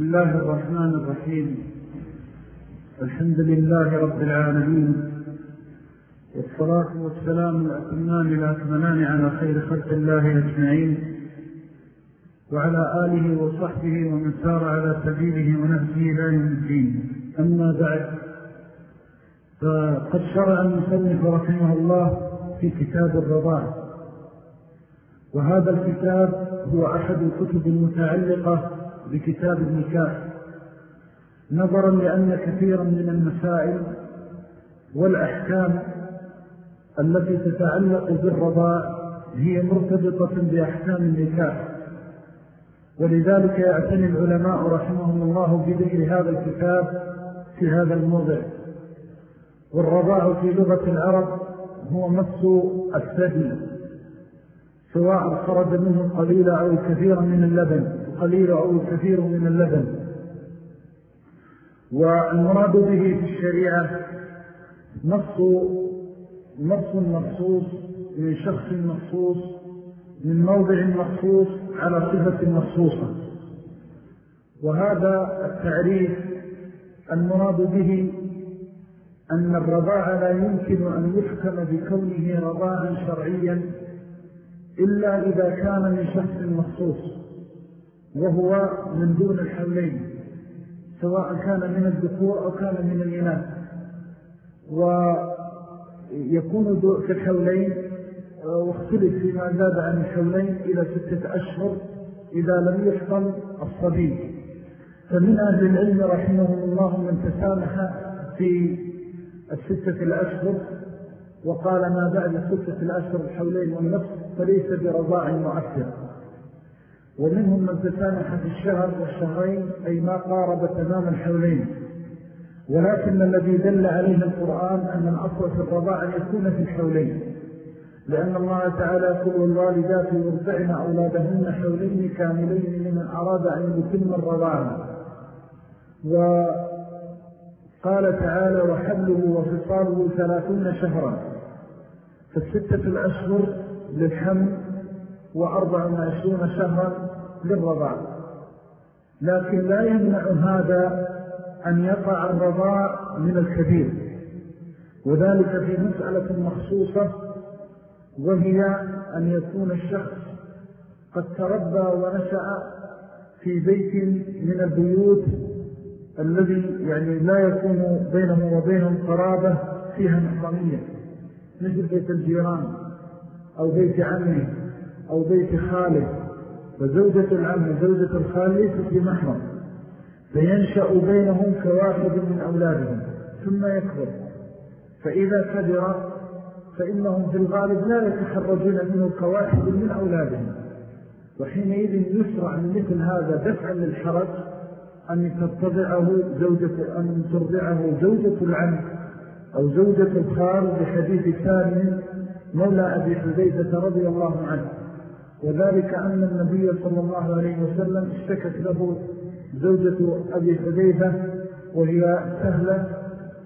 بسم الله الرحمن الرحيم. الحمد لله رب العالمين. والصلاة والسلام الأتمان الأكملان على خير خلق الله أجمعين. وعلى آله وصحبه ومن سار على سبيله ونهجه لا الدين. أما بعد فقد شرع المسلم رحمه الله في كتاب الرضاع وهذا الكتاب هو أحد الكتب المتعلقة بكتاب النكاح نظرا لأن كثيرا من المسائل والأحكام التي تتعلق بالرضاع هي مرتبطة بأحكام النكاح ولذلك يعتني العلماء رحمهم الله بذكر هذا الكتاب في هذا الموضع. والرضاع في لغة العرب هو مس الثدي سواء خرج منه القليل أو الكثير من اللبن. القليل أو الكثير من اللبن. والمراد به في الشريعة نص نص مخصوص من شخص مخصوص من موضع مخصوص على صفة مخصوصة. وهذا التعريف المراد به أن الرضاع لا يمكن أن يحكم بكونه رضاعا شرعيا إلا إذا كان من شخص مخصوص. وهو من دون الحولين سواء كان من الذكور أو كان من الإناث. ويكون في الحولين واختلف فيما زاد عن الحولين إلى ستة أشهر إذا لم يحصل الصبي. فمن أهل العلم رحمه الله من تسامح في الستة الأشهر وقال ما بعد ستة الأشهر الحولين والنفس فليس برضاع مؤثر ومنهم من تسامح في الشهر والشهرين أي ما قارب تمام الحولين ولكن الذي دل عليه القرآن أن الأصل في الرضاع يكون في الحولين. لأن الله تعالى يقول الوالدات يرضعن أولادهن حولين كاملين لمن أراد أن يتم الرضاعة. وقال تعالى وحبله وفصاله ثلاثون شهرا. فالستة الأشهر للحمل وأربع وعشرون شهرا للرضاع لكن لا يمنع هذا أن يقع الرضاع من الكبير. وذلك في مسألة مخصوصة وهي أن يكون الشخص قد تربى ونشأ في بيت من البيوت الذي يعني لا يكون بينه وبينهم قرابة فيها محرمية مثل بيت الجيران أو بيت عمه أو بيت خاله. وزوجة العم وزوجة الخال ليست بمحرم فينشأ بينهم كواحد من أولادهم ثم يكبر. فإذا كبر فإنهم في الغالب لا يتخرجون منه كواحد من أولادهم. وحينئذ يسرع من مثل هذا دفعا للحرج أن ترضعه زوجة, أن ترضعه زوجة العم أو زوجة الخال بحديث ثاني مولى أبي حذيفة رضي الله عنه. وذلك أن النبي صلى الله عليه وسلم اشتكت له زوجة أبي حذيفة وهي سهلة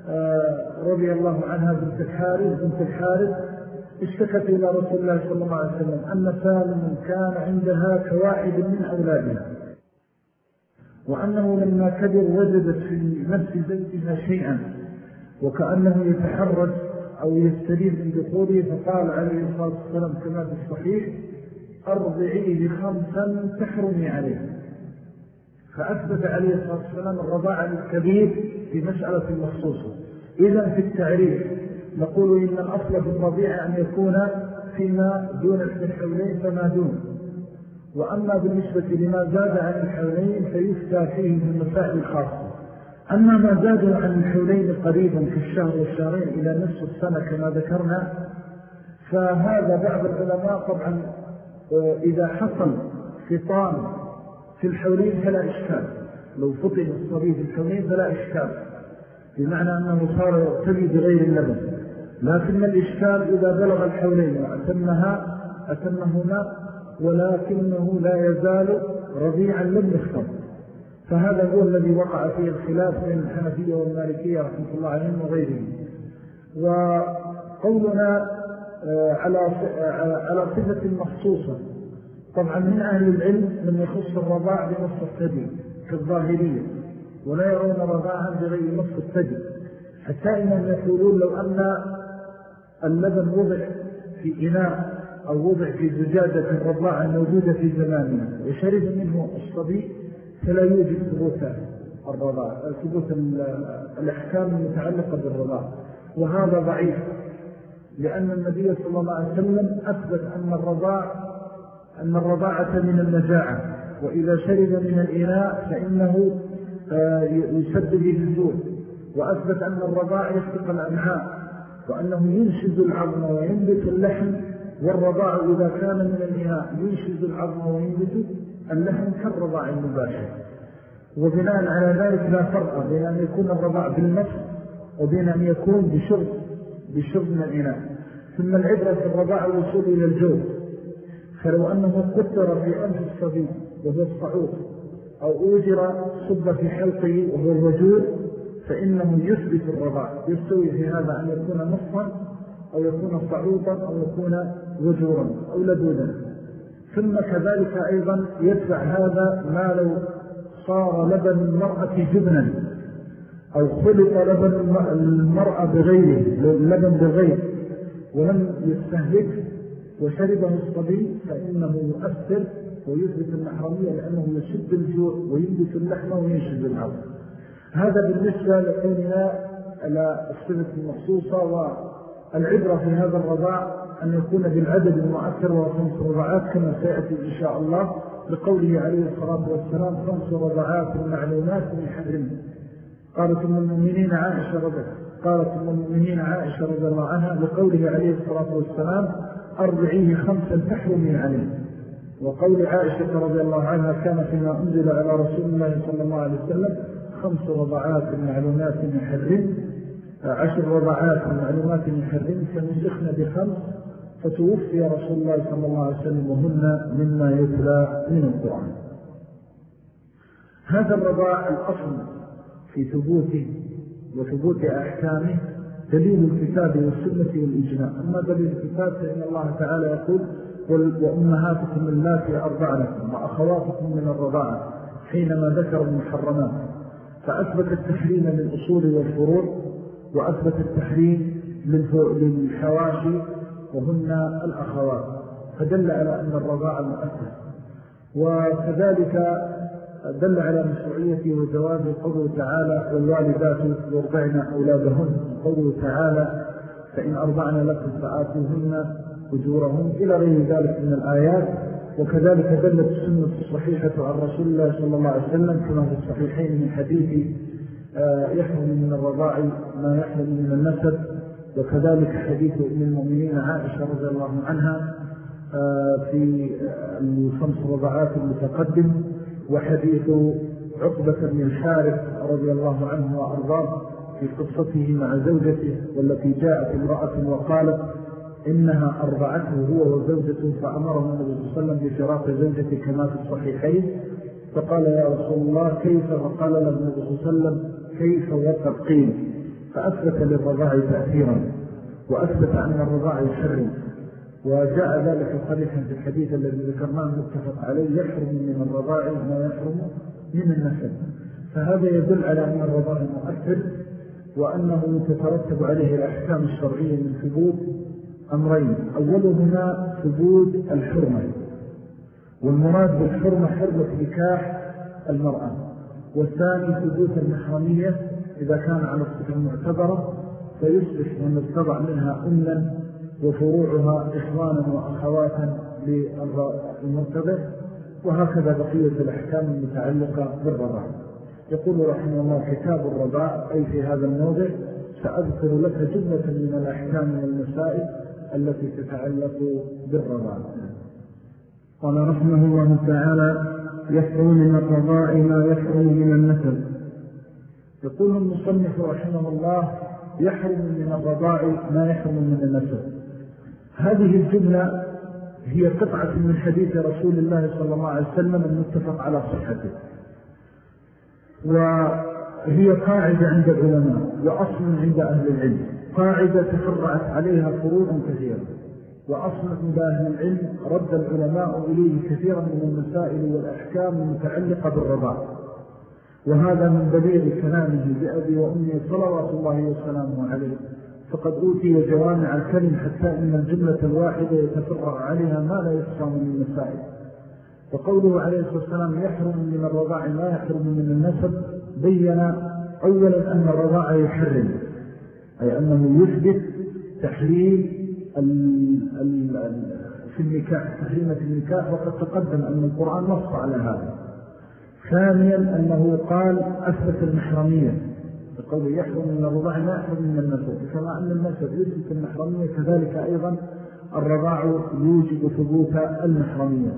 آه، رضي الله عنها بنت الحارث بنت الحارث اشتكت إلى رسول الله صلى الله عليه وسلم أن سالم كان عندها كواحد من أولادها وأنه لما كبر وجدت في نفس زوجها شيئا وكأنه يتحرج أو يستريد من دخوله فقال عليه الصلاة والسلام كما في الصحيح أرضعيه خمسا تحرمي عليه. فأثبت عليه الصلاة والسلام الرضاعة الكبير في مسألة مخصوصة. إذا في التعريف نقول إن الأصل في الرضيع أن يكون فيما دون الحولين فما دون. وأما بالنسبة لما زاد عن الحولين فيفتى فيه من المسائل الخاصة. أما ما زاد عن الحولين قريبا في الشهر والشهرين إلى نصف السنة كما ذكرنا فهذا بعض العلماء طبعا إذا حصل فطان في الحولين فلا إشكال. لو فطن الصبي في الحولين فلا إشكال. بمعنى أنه صار يرتبي بغير اللبن. لكن الإشكال إذا بلغ الحولين وأتمها أتمهما ولكنه لا يزال رضيعا لم يختم فهذا هو الذي وقع فيه الخلاف بين الحنفية والمالكية رحمة الله عليهم وغيرهم. وقولنا آه، على آه، على صفة مخصوصة. طبعا من أهل العلم من يخص الرضاع بنص السبيل كالظاهرية ولا يرون رضاعا بغير نصف الثدي. حتى إنهم يقولون لو أن اللبن وضع في إناء أو وضع في زجاجة رضاعا موجودة في زماننا وشرب منه الصبي فلا يوجد ثبوت الرضاع ثبوت الأحكام المتعلقة بالرضاع. وهذا ضعيف. لأن النبي صلى الله عليه وسلم أثبت أن الرضاع أن الرضاعة من النجاعة وإذا شرب من الإناء فإنه آه، يسد به الجود وأثبت أن الرضاع يفتق الأمعاء وأنه ينشد العظم وينبت اللحم والرضاع إذا كان من الإناء ينشد العظم وينبت اللحم كالرضاع المباشر. وبناء على ذلك لا فرق بين أن يكون الرضاع بالنص وبين أن يكون بشرب. بشرب من الإناء. ثم العبرة في الرضاع الوصول إلى الجوز فلو أنه قدر في أنف الصبي وهو الصعود أو أوجر صب في حلقه وهو الوجود فإنه يثبت الرضاع. يستوي في هذا أن يكون نصا أو يكون صعودا أو يكون وجورا أو لدودا. ثم كذلك أيضا يدفع هذا ما لو صار لبن المرأة جبنا. أو خلط لبن المرأة بغيره لبن بغير ولم يستهلك وشربه الصبي فإنه يؤثر ويثبت المحرمية لأنه يشد الجوع وينبت اللحم وينشد العظم هذا بالنسبة لقولنا على الصفة المخصوصة والعبرة في هذا الرضاع أن يكون بالعدد المؤثر وخمس رضعات كما سيأتي إن شاء الله لقوله عليه الصلاة والسلام خمس رضعات معلومات من حرم قالت من المؤمنين عائشة رضي قالت من المؤمنين عائشة رضي الله عنها لقوله عليه الصلاة والسلام أربعيه خمسا تحرمي عليه وقول عائشة رضي الله عنها كان فيما أنزل على رسول الله صلى الله عليه وسلم خمس رضعات معلومات يحرم عشر رضعات معلومات يحرم فنسخنا بخمس فتوفي رسول الله صلى الله عليه وسلم وهن مما يتلى من القرآن. هذا الرضاع الأصل في ثبوته وثبوت أحكامه دليل الكتاب والسنة والإجناء أما دليل الكتاب فإن الله تعالى يقول وأمهاتكم اللاتي أرضعنكم وأخواتكم من الرضاعة حينما ذكر المحرمات. فأثبت التحريم للأصول والفروع وأثبت التحريم للحواشي وهن الأخوات. فدل على أن الرضاعة مؤثر وكذلك دل على مشروعية وجواز قوله تعالى والوالدات يرضعن أولادهن. قوله تعالى فإن أرضعن لكم فآتوهن أجورهم إلى غير ذلك من الآيات. وكذلك دلت السنة الصحيحة عن رسول الله صلى الله عليه وسلم كما في الصحيحين من حديث آه، يحرم من الرضاع ما يحرم من النسب. وكذلك حديث ابن المؤمنين عائشة رضي الله عنها آه، في الخمس رضعات المتقدم. وحديث عقبة بن الحارث رضي الله عنه وأرضاه في قصته مع زوجته والتي جاءت امرأة وقالت إنها أرضعته هو وزوجته فأمره النبي صلى الله عليه وسلم بفراق زوجته كما في الصحيحين. فقال يا رسول الله كيف فقال له النبي صلى الله عليه وسلم كيف وقد فأثبت للرضاع تأثيرا وأثبت أن الرضاع يحرم وجاء ذلك صريحا في الحديث الذي ذكرناه متفق عليه يحرم من الرضاع ما يحرم من النسل فهذا يدل على أن الرضاع مؤثر وأنه تترتب عليه الأحكام الشرعية من ثبوت أمرين. أولهما ثبوت الحرمة والمراد بالحرمة حرمة نكاح المرأة. والثاني ثبوت المحرمية إذا كان على الصفة المعتبرة فيصبح من ارتضع منها أمنا وفروعها إخوانا وأخواتا للمرتبط وهكذا بقية الأحكام المتعلقة بالرضاع. يقول رحمه الله كتاب الرضاع أي في هذا الموضع سأذكر لك جملة من الأحكام والمسائل التي تتعلق بالرضاع. قال رحمه الله تعالى يحرم من الرضاع ما يحرم من النسل يقول المصنف رحمه الله يحرم من الرضاع ما يحرم من النسل هذه الجملة هي قطعة من حديث رسول الله صلى الله عليه وسلم المتفق على صحته. وهي قاعدة عند العلماء وأصل عند أهل العلم. قاعدة تفرعت عليها فروع كثيرة. وأصل عند أهل العلم رد العلماء إليه كثيرا من المسائل والأحكام المتعلقة بالرضاع وهذا من بليغ كلامه بأبي وأمي صلوات الله وسلامه عليه. فقد أوتي جوامع الكلم حتى إن الجملة الواحدة يتفرع عليها ما لا يحصى من المسائل. وقوله عليه الصلاة والسلام يحرم من الرضاع ما يحرم من النسب بين أولا أن الرضاع يحرم أي أنه يثبت تحريم في النكاح تحريمة النكاح وقد تقدم أن القرآن نص على هذا. ثانيا أنه قال أثبت المحرمية. بقوله يحرم من الرضاع ما يحرم من النسب كما أن النسب يثبت المحرمية كذلك أيضا الرضاع يوجب ثبوت المحرمية.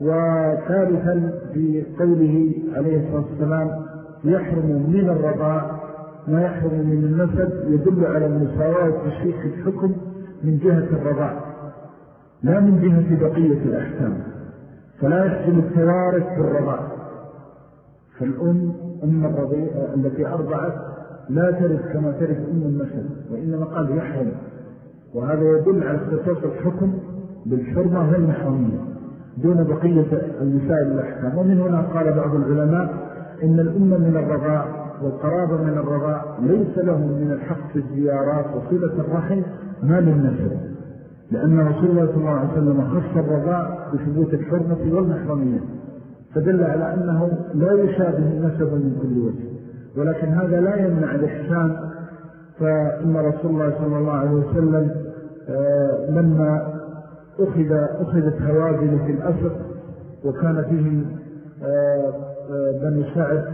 وثالثا في قوله عليه الصلاة والسلام يحرم من الرضاع ما يحرم من النسب يدل على المساواة والتشريك في الحكم من جهة الرضاع لا من جهة بقية الأحكام. فلا يحسن التوارث بالرضاع فالأم أم الرضيع التي أرضعت لا ترث كما ترث أم النسب وإنما قال يحرم. وهذا يدل على اختصاص الحكم بالحرمة والمحرمية دون بقية المسائل الأحكام. ومن هنا قال بعض العلماء إن الأم من الرضاع والقرابة من الرضاع ليس لهم من الحق في الزيارات وصلة الرحم ما للنسب لأن رسول الله صلى الله عليه وسلم خص الرضاع بثبوت الحرمة والمحرمية. فدل على أنه لا يشابه النسب من كل وجه ولكن هذا لا يمنع الإحسان. فإن رسول الله صلى الله عليه وسلم آه، لما أخذ أخذت هوازن في الأسر وكان فيه آه، آه، بني سعد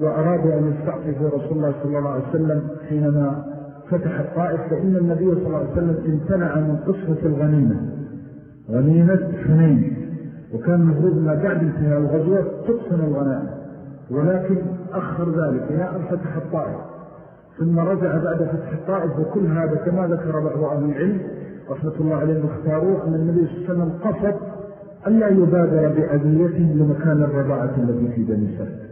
وأرادوا أن يستعطفوا رسول الله صلى الله عليه وسلم حينما فتح الطائف فإن النبي صلى الله عليه وسلم امتنع من قصة الغنيمة غنيمة حنين. وكان مفروض ما بعد انتهاء الغزوة تقسم الغنائم. ولكن أخر ذلك إلى أن فتح الطائف. ثم رجع بعد فتح الطائف وكل هذا كما ذكر بعض أهل العلم رحمة الله عليه المختارون أن النبي صلى الله عليه وسلم قصد أن لا يبادر بأذيته لمكان الرضاعة التي في بني سعد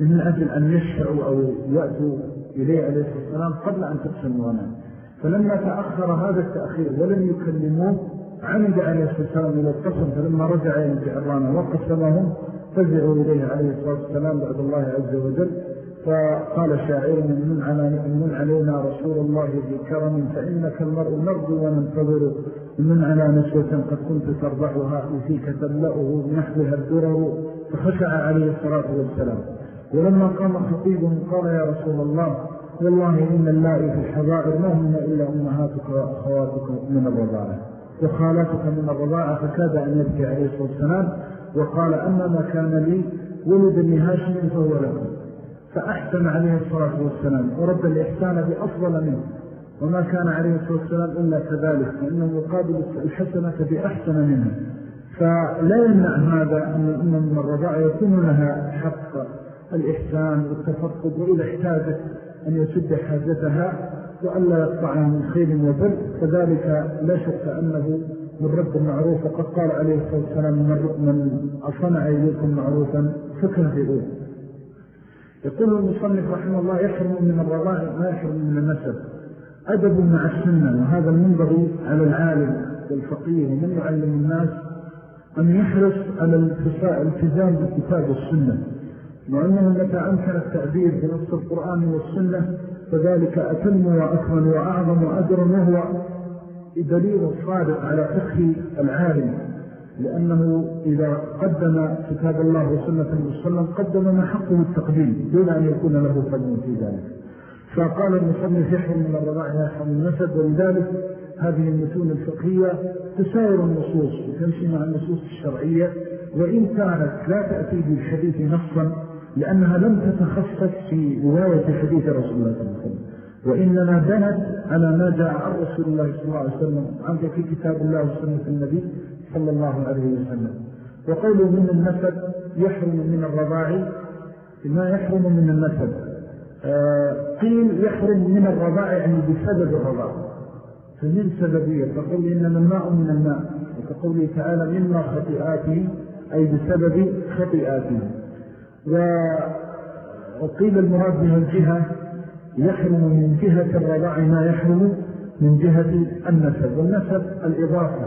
من أجل أن يشفعوا أو يأتوا إليه عليه الصلاة والسلام قبل أن تقسم الغنائم. فلما تأخر هذا التأخير ولم يكلموه عمد عليه الصلاة والسلام إلى القسم فلما رجع إلى الجعران وقسمهم فزعوا إليه عليه الصلاة والسلام بعد الله عز وجل. فقال شاعر من, من علينا رسول الله بكرم فإنك المرء نرجو وننتظر. من على نسوة قد كنت ترضعها وفيك تبلأه بنحوها الدرر. فخشع عليه الصلاة والسلام. ولما قام خطيبهم قال يا رسول الله والله إن اللائي في الحضائر ما هم إلا أمهاتك وأخواتك من الرضاعة. وخالتك من الرضاعة فكاد أن يبكي عليه الصلاة والسلام. وقال أما ما كان لي ولد لهاشم فهو لكم فأحسن عليه الصلاة والسلام. ورد الإحسان بأفضل منه. وما كان عليه الصلاة والسلام إلا كذلك فإنه يقابل الحسنة بأحسن منه. فلا يمنع هذا أن الأمم من الرضاعة يكون لها حق الإحسان والتفقد وإذا احتاجت أن يسد حاجتها وألا يقطعها من خير وبر. فذلك لا شك أنه من رب المعروف وقد قال عليه الصلاة والسلام من أصنع إليكم معروفا فكافئوه يقول المصنف رحمه الله يحرم من الرضاء ما يحرم من النسب. أدب مع السنة. وهذا المنبغي على العالم والفقيه ومن يعلم الناس أن يحرص على الالتزام بالكتاب والسنة وأنه متى أمكن التعبير بنص القرآن والسنة فذلك أتم وأكمل وأعظم وأجر وهو دليل صادق على فقه العالم لأنه إذا قدم كتاب الله وسنة المسلم قدم ما حقه التقديم دون أن يكون له فضل في ذلك. فقال المصنف يحرم من الرضاع يحرم النسب ولذلك هذه المتون الفقهية تساير النصوص وتمشي مع النصوص الشرعية وإن كانت لا تأتي بالحديث نصا لأنها لم تتخصص في رواية حديث رسول الله صلى الله عليه وسلم. وإنما بنت على ما جاء عن رسول الله صلى الله عليه وسلم عنك في كتاب الله وسنة النبي صلى الله عليه وسلم. وقوله من النسب يحرم من الرضاع ما يحرم من النسب آه، قيل يحرم من الرضاع يعني بسبب الرضاع. فمن سببية فقول إنما الماء من الماء وكقوله تعالى مما خطئاته أي بسبب خطئاته وقيل المراد بها الجهة يحرم من جهة الرضاع ما يحرم من جهة النسب والنسب الإضافة.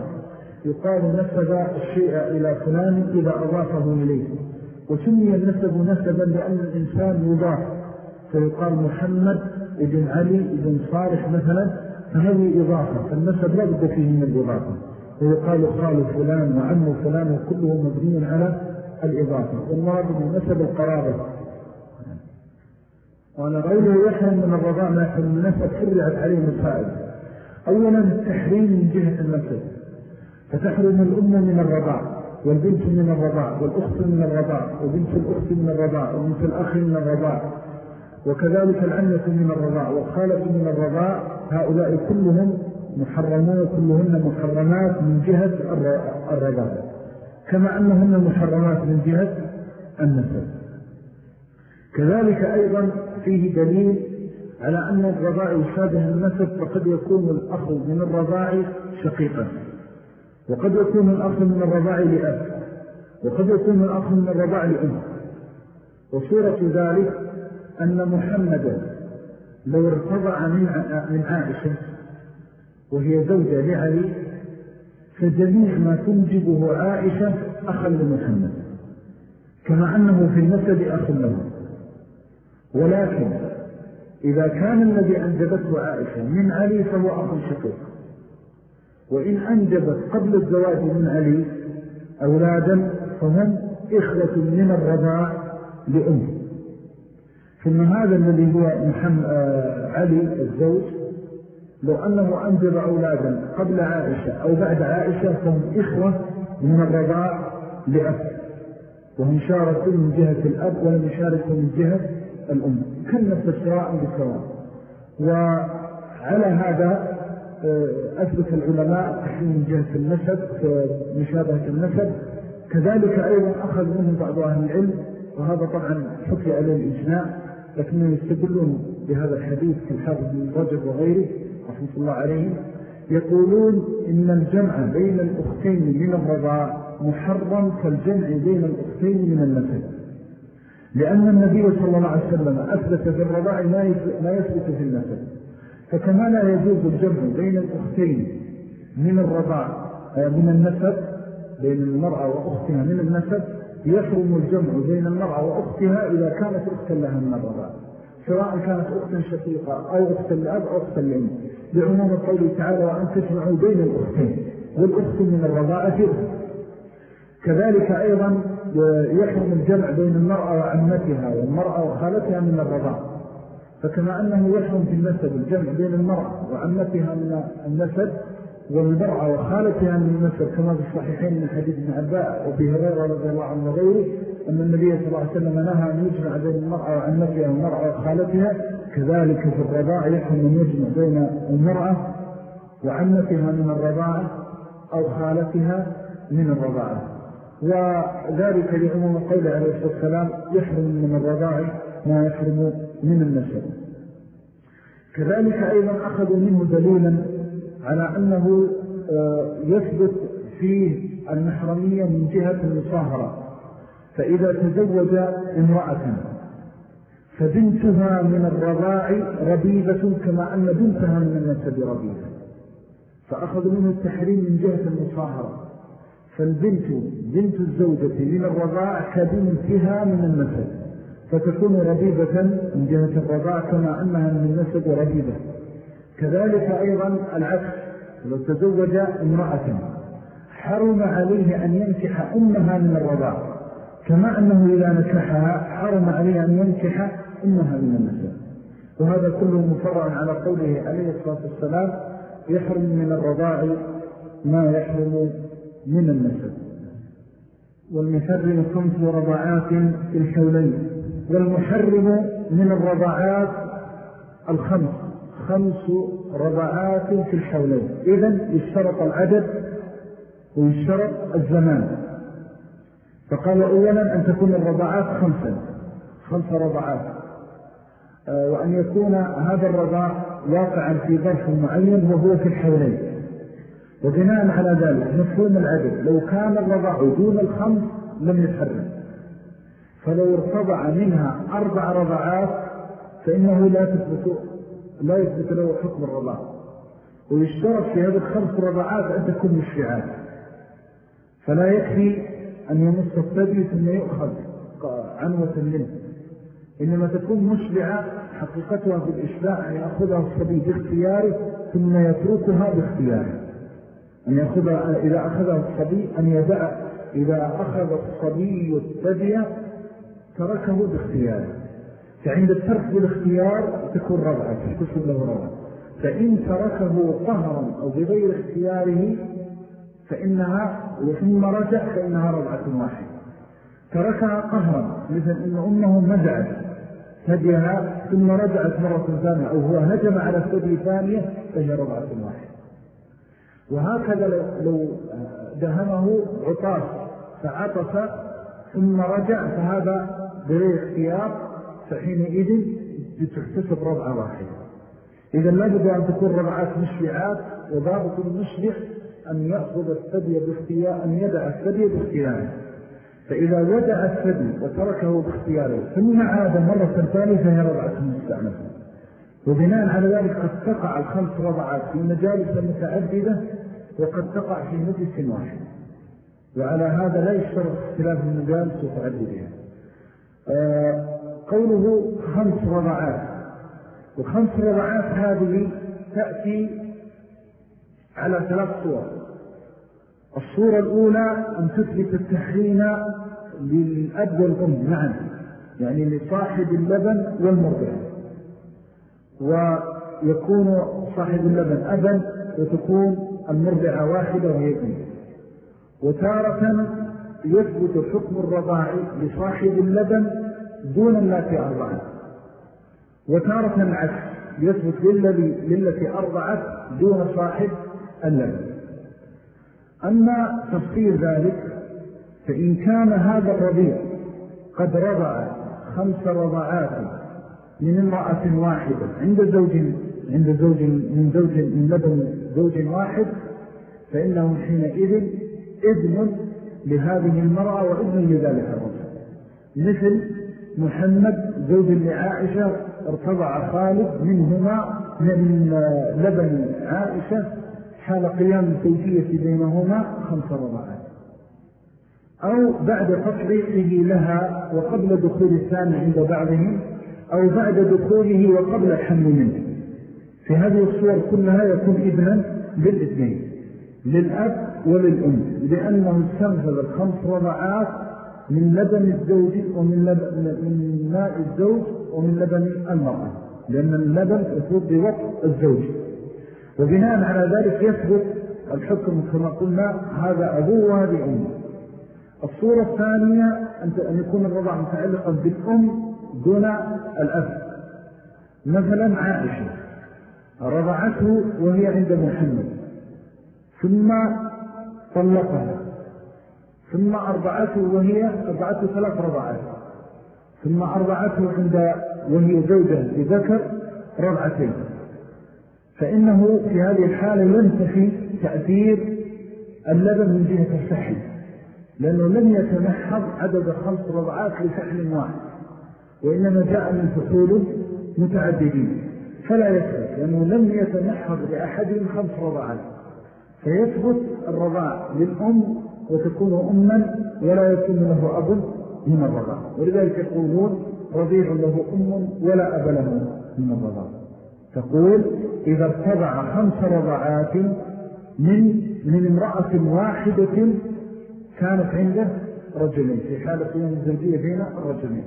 يقال نسب الشيء إلى فلان إذا أضافه إليه. وسمي النسب نسبا لأن الإنسان يضاف. فيقال محمد ابن علي ابن صالح مثلا فهذه إضافة. فالنسب لا بد فيه من الإضافة. ويقال خال فلان وعم فلان وكله مبني على الإضافة. والمراد من نسب القرابة قال غيره يحرم من الرضاء ما يحرم النسب حرعت عليه مسائل أولا التحريم من جهة النسب فتحرم الأم من الرضاء والبنت من الرضاء والأخت من الرضاء وبنت الأخت من الرضاء وبنت الأخ من الرضاء. وكذلك العمة من الرضاء والخالة من الرضاء. هؤلاء كلهم محرمون كلهن محرمات من جهة الرضاء كما أنهن محرمات من جهة النسب. كذلك أيضا فيه دليل على أن الرضاء يشابه النسب فقد يكون الأخ من الرضاء شقيقا. وقد يكون الأخ من الرضاء لأب. وقد يكون الأخ من الرضاء لأم. وصورة ذلك أن محمدا لو ارتضع من عائشة وهي زوجة لعلي فجميع ما تنجبه عائشة أخا لمحمد كما أنه في النسب أخ له. ولكن إذا كان الذي أنجبته عائشة من علي فهو أخ شقيق. وإن أنجبت قبل الزواج من علي أولادا فهم إخوة من الرضاع لأم ثم هذا الذي هو محمد آه، علي الزوج لو أنه أنجب أولادا قبل عائشة أو بعد عائشة فهم إخوة من الرضاع لأب وهم شاركوا من جهة الأب ولم يشاركوا من جهة الأم. كلمة سواء بسواء وعلى هذا آه، أثبت العلماء من جهة النسب مشابهة النسب. كذلك أيضا أخذ منه بعض أهل العلم وهذا طبعا حكي عليه الإجناء لكنهم يستدلون بهذا الحديث في الحافظ بن رجب وغيره. رحمة الله عليهم يقولون إن الجمع بين الأختين من الرضاع محرم كالجمع بين الأختين من النسب. لأن النبي صلى الله عليه وسلم أثبت في الرضاع ما يثبت في النسب. فكما لا يجوز الجمع بين الأختين من الرضاع آه، من النسب بين المرأة وأختها من النسب يحرم الجمع بين المرأة وأختها إذا كانت أختا لها من الرضاع. سواء كانت أختا شقيقة أو أختا لأب أو أختا لأم. لعموم قوله تعالى وأن تجمعوا بين الأختين والأخت من الرضاعة كذلك أيضا يحرم الجمع بين المرأة وعمتها والمرأة وخالتها من الرضاع فكما أنه يحرم في النسب الجمع بين المرأة وعمتها من النسب والمرأة وخالتها من النسب كما في الصحيحين من حديث ابن عباء وفي هريرة رضي الله عنه وغيره أن النبي صلى الله عليه وسلم نهى أن يجمع بين المرأة وعمتها والمرأة وخالتها كذلك في الرضاع يحرم أن يجمع بين المرأة وعمتها من الرضاعة أو خالتها من الرضاعة وذلك لعموم القول عليه الصلاة والسلام يحرم من الرضاع ما يحرم من النسب. كذلك أيضا أخذوا منه دليلا على أنه آه، يثبت فيه المحرمية من جهة المصاهرة فإذا تزوج امرأة فبنتها من الرضاع ربيبة كما أن بنتها من النسب ربيبة. فأخذوا منه التحريم من جهة المصاهرة. فالبنت بنت الزوجة من الرضاع كبنتها من النسب. فتكون ربيبة من جهة الرضاع كما أنها من النسب ربيبة. كذلك أيضا العكس لو تزوج امرأة حرم عليه أن ينكح أمها من الرضاع. كما أنه إذا نكحها حرم عليه أن ينكح أمها من النسب وهذا كله مفرع على قوله عليه الصلاة والسلام يحرم من الرضاع ما يحرم من النسب والمحرم خمس رضاعات في الحولين والمحرم من الرضاعات الخمس. خمس رضاعات في الحولين. إذن يشترط العدد ويشترط الزمان. فقال أولا أن تكون الرضاعات خمسا. خمس رضاعات. وأن يكون هذا الرضاع واقعا في ظرف معين وهو في الحولين. وبناء على ذلك مفهوم العدد لو كان الرضاع دون الخمس لم يتحرم. فلو ارتضع منها أربع رضعات فإنه لا تثبت لا يثبت له حكم الرضاع ويشترط في هذه الخمس رضعات أن تكون مشفعات. فلا يكفي أن يمس الثدي ثم يؤخذ عنوة منه. إنما تكون مشبعة حقيقتها في الإشباع أن يأخذها الصبي باختياره ثم يتركها باختياره. أن يأخذها إذا أخذها الصبي أن يدع إذا أخذ الصبي الثدي تركه باختياره. فعند الترك بالاختيار تكون رضعة تحتسب له رضعة. فإن تركه قهرا أو بغير اختياره فإنها وثم رجع فإنها رضعة واحدة. تركها قهرا مثل أن أمه مزعت هديها ثم رجعت مرة ثانية أو هو هجم على الثدي ثانية فهي رضعة واحدة. وهكذا لو دهمه عطاس فعطف ثم رجع فهذا بغير اختيار فحينئذ بتحتسب رضعة واحدة. إذا لابد أن تكون رضعات مشبعات وضابط المشبع أن يأخذ الثدي باختيار أن يدع الثدي باختياره. فإذا ودع الثدي وتركه باختياره ثم عاد مرة ثالثة هي رضعة مستعنفة وبناء على ذلك قد تقع الخمس رضعات في مجالس متعددة وقد تقع في مجلس واحد. وعلى هذا لا يشترط اختلاف المجالس وتعددها آه، قوله خمس رضعات وخمس رضعات هذه تأتي على ثلاث صور. الصورة الأولى أن تثبت التحرين للأب والأم معا يعني لصاحب اللبن والمرضع. ويكون صاحب اللبن أبا وتكون المرضعة واحدة وهي أم. وتارة يثبت حكم الرضاع لصاحب اللبن دون التي أرضعت. وتارة العكس يثبت للتي أرضعت دون صاحب اللبن. أما تفصيل ذلك فإن كان هذا الرضيع قد رضع خمس رضعات من امرأة واحدة عند زوج عند زوج من زوج من لبن زوج واحد فإنه حينئذ إذن لهذه المرأة وإذن لذلك الرجل مثل محمد زوج لعائشة ارتضع خالد منهما من لبن عائشة حال قيام الزوجية بينهما خمس رضعات أو بعد تطبيقه لها وقبل دخول الثاني عند بعضهم أو بعد دخوله وقبل الحمل منه. في هذه الصور كلها يكون ابنا للإثنين للأب وللأم لأنه استنفذ الخمس رضعات من لبن الزوج ومن لبن من ماء الزوج ومن لبن المرأة لأن اللبن يفوت بوقت الزوج. وبناء على ذلك يثبت الحكم كما قلنا هذا أبوه وهذه أمه الصورة الثانية أن يكون الرضع متعلقا بالأم دون الأب. مثلا عائشة رضعته وهي عند محمد ثم طلقها ثم أرضعته وهي أرضعته ثلاث رضعات ثم أرضعته عند وهي زوجة لذكر رضعتين. فإنه في هذه الحالة ينتفي تأثير اللبن من جهة الفحل لأنه لم يتمحض عدد خمس رضعات لفحل واحد وإنما جاء من فصول متعددين فلا يثبت لأنه لم يتمحض لأحدهم خمس رضعات فيثبت الرضاع للأم وتكون أما ولا يكون له أب من الرضاع ولذلك يقولون رضيع له أم ولا أب له من الرضاع. تقول إذا ارتضع خمس رضعات من من امرأة واحدة كانت عنده رجلين في حالة قيام الزوجية بين الرجلين.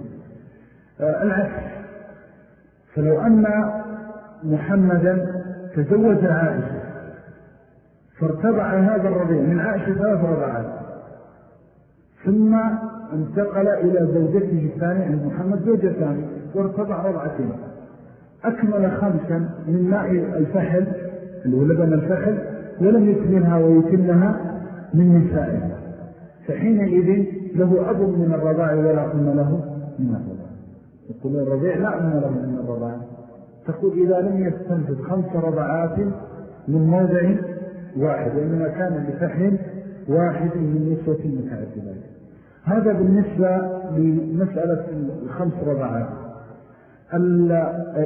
آه العكس. فلو أن محمدا تزوج عائشة فارتضع هذا الرضيع من عائشة ثلاث رضعات ثم انتقل إلى زوجته الثانية عند محمد زوجة ثانية وارتضع رضعتين. أكمل خمسا من ماء الفحل اللي هو لبن الفحل ولم يكملها ويتمها من نسائه. فحينئذ له أب من الرضاع ولا أم له من الرضاع. يقول الرضيع لا أم له من الرضاع. تقول إذا لم يستنفذ خمس رضعات من موضع واحد وإنما كان لفحل واحد من نسوة متعددة. هذا بالنسبة لمسألة الخمس رضعات.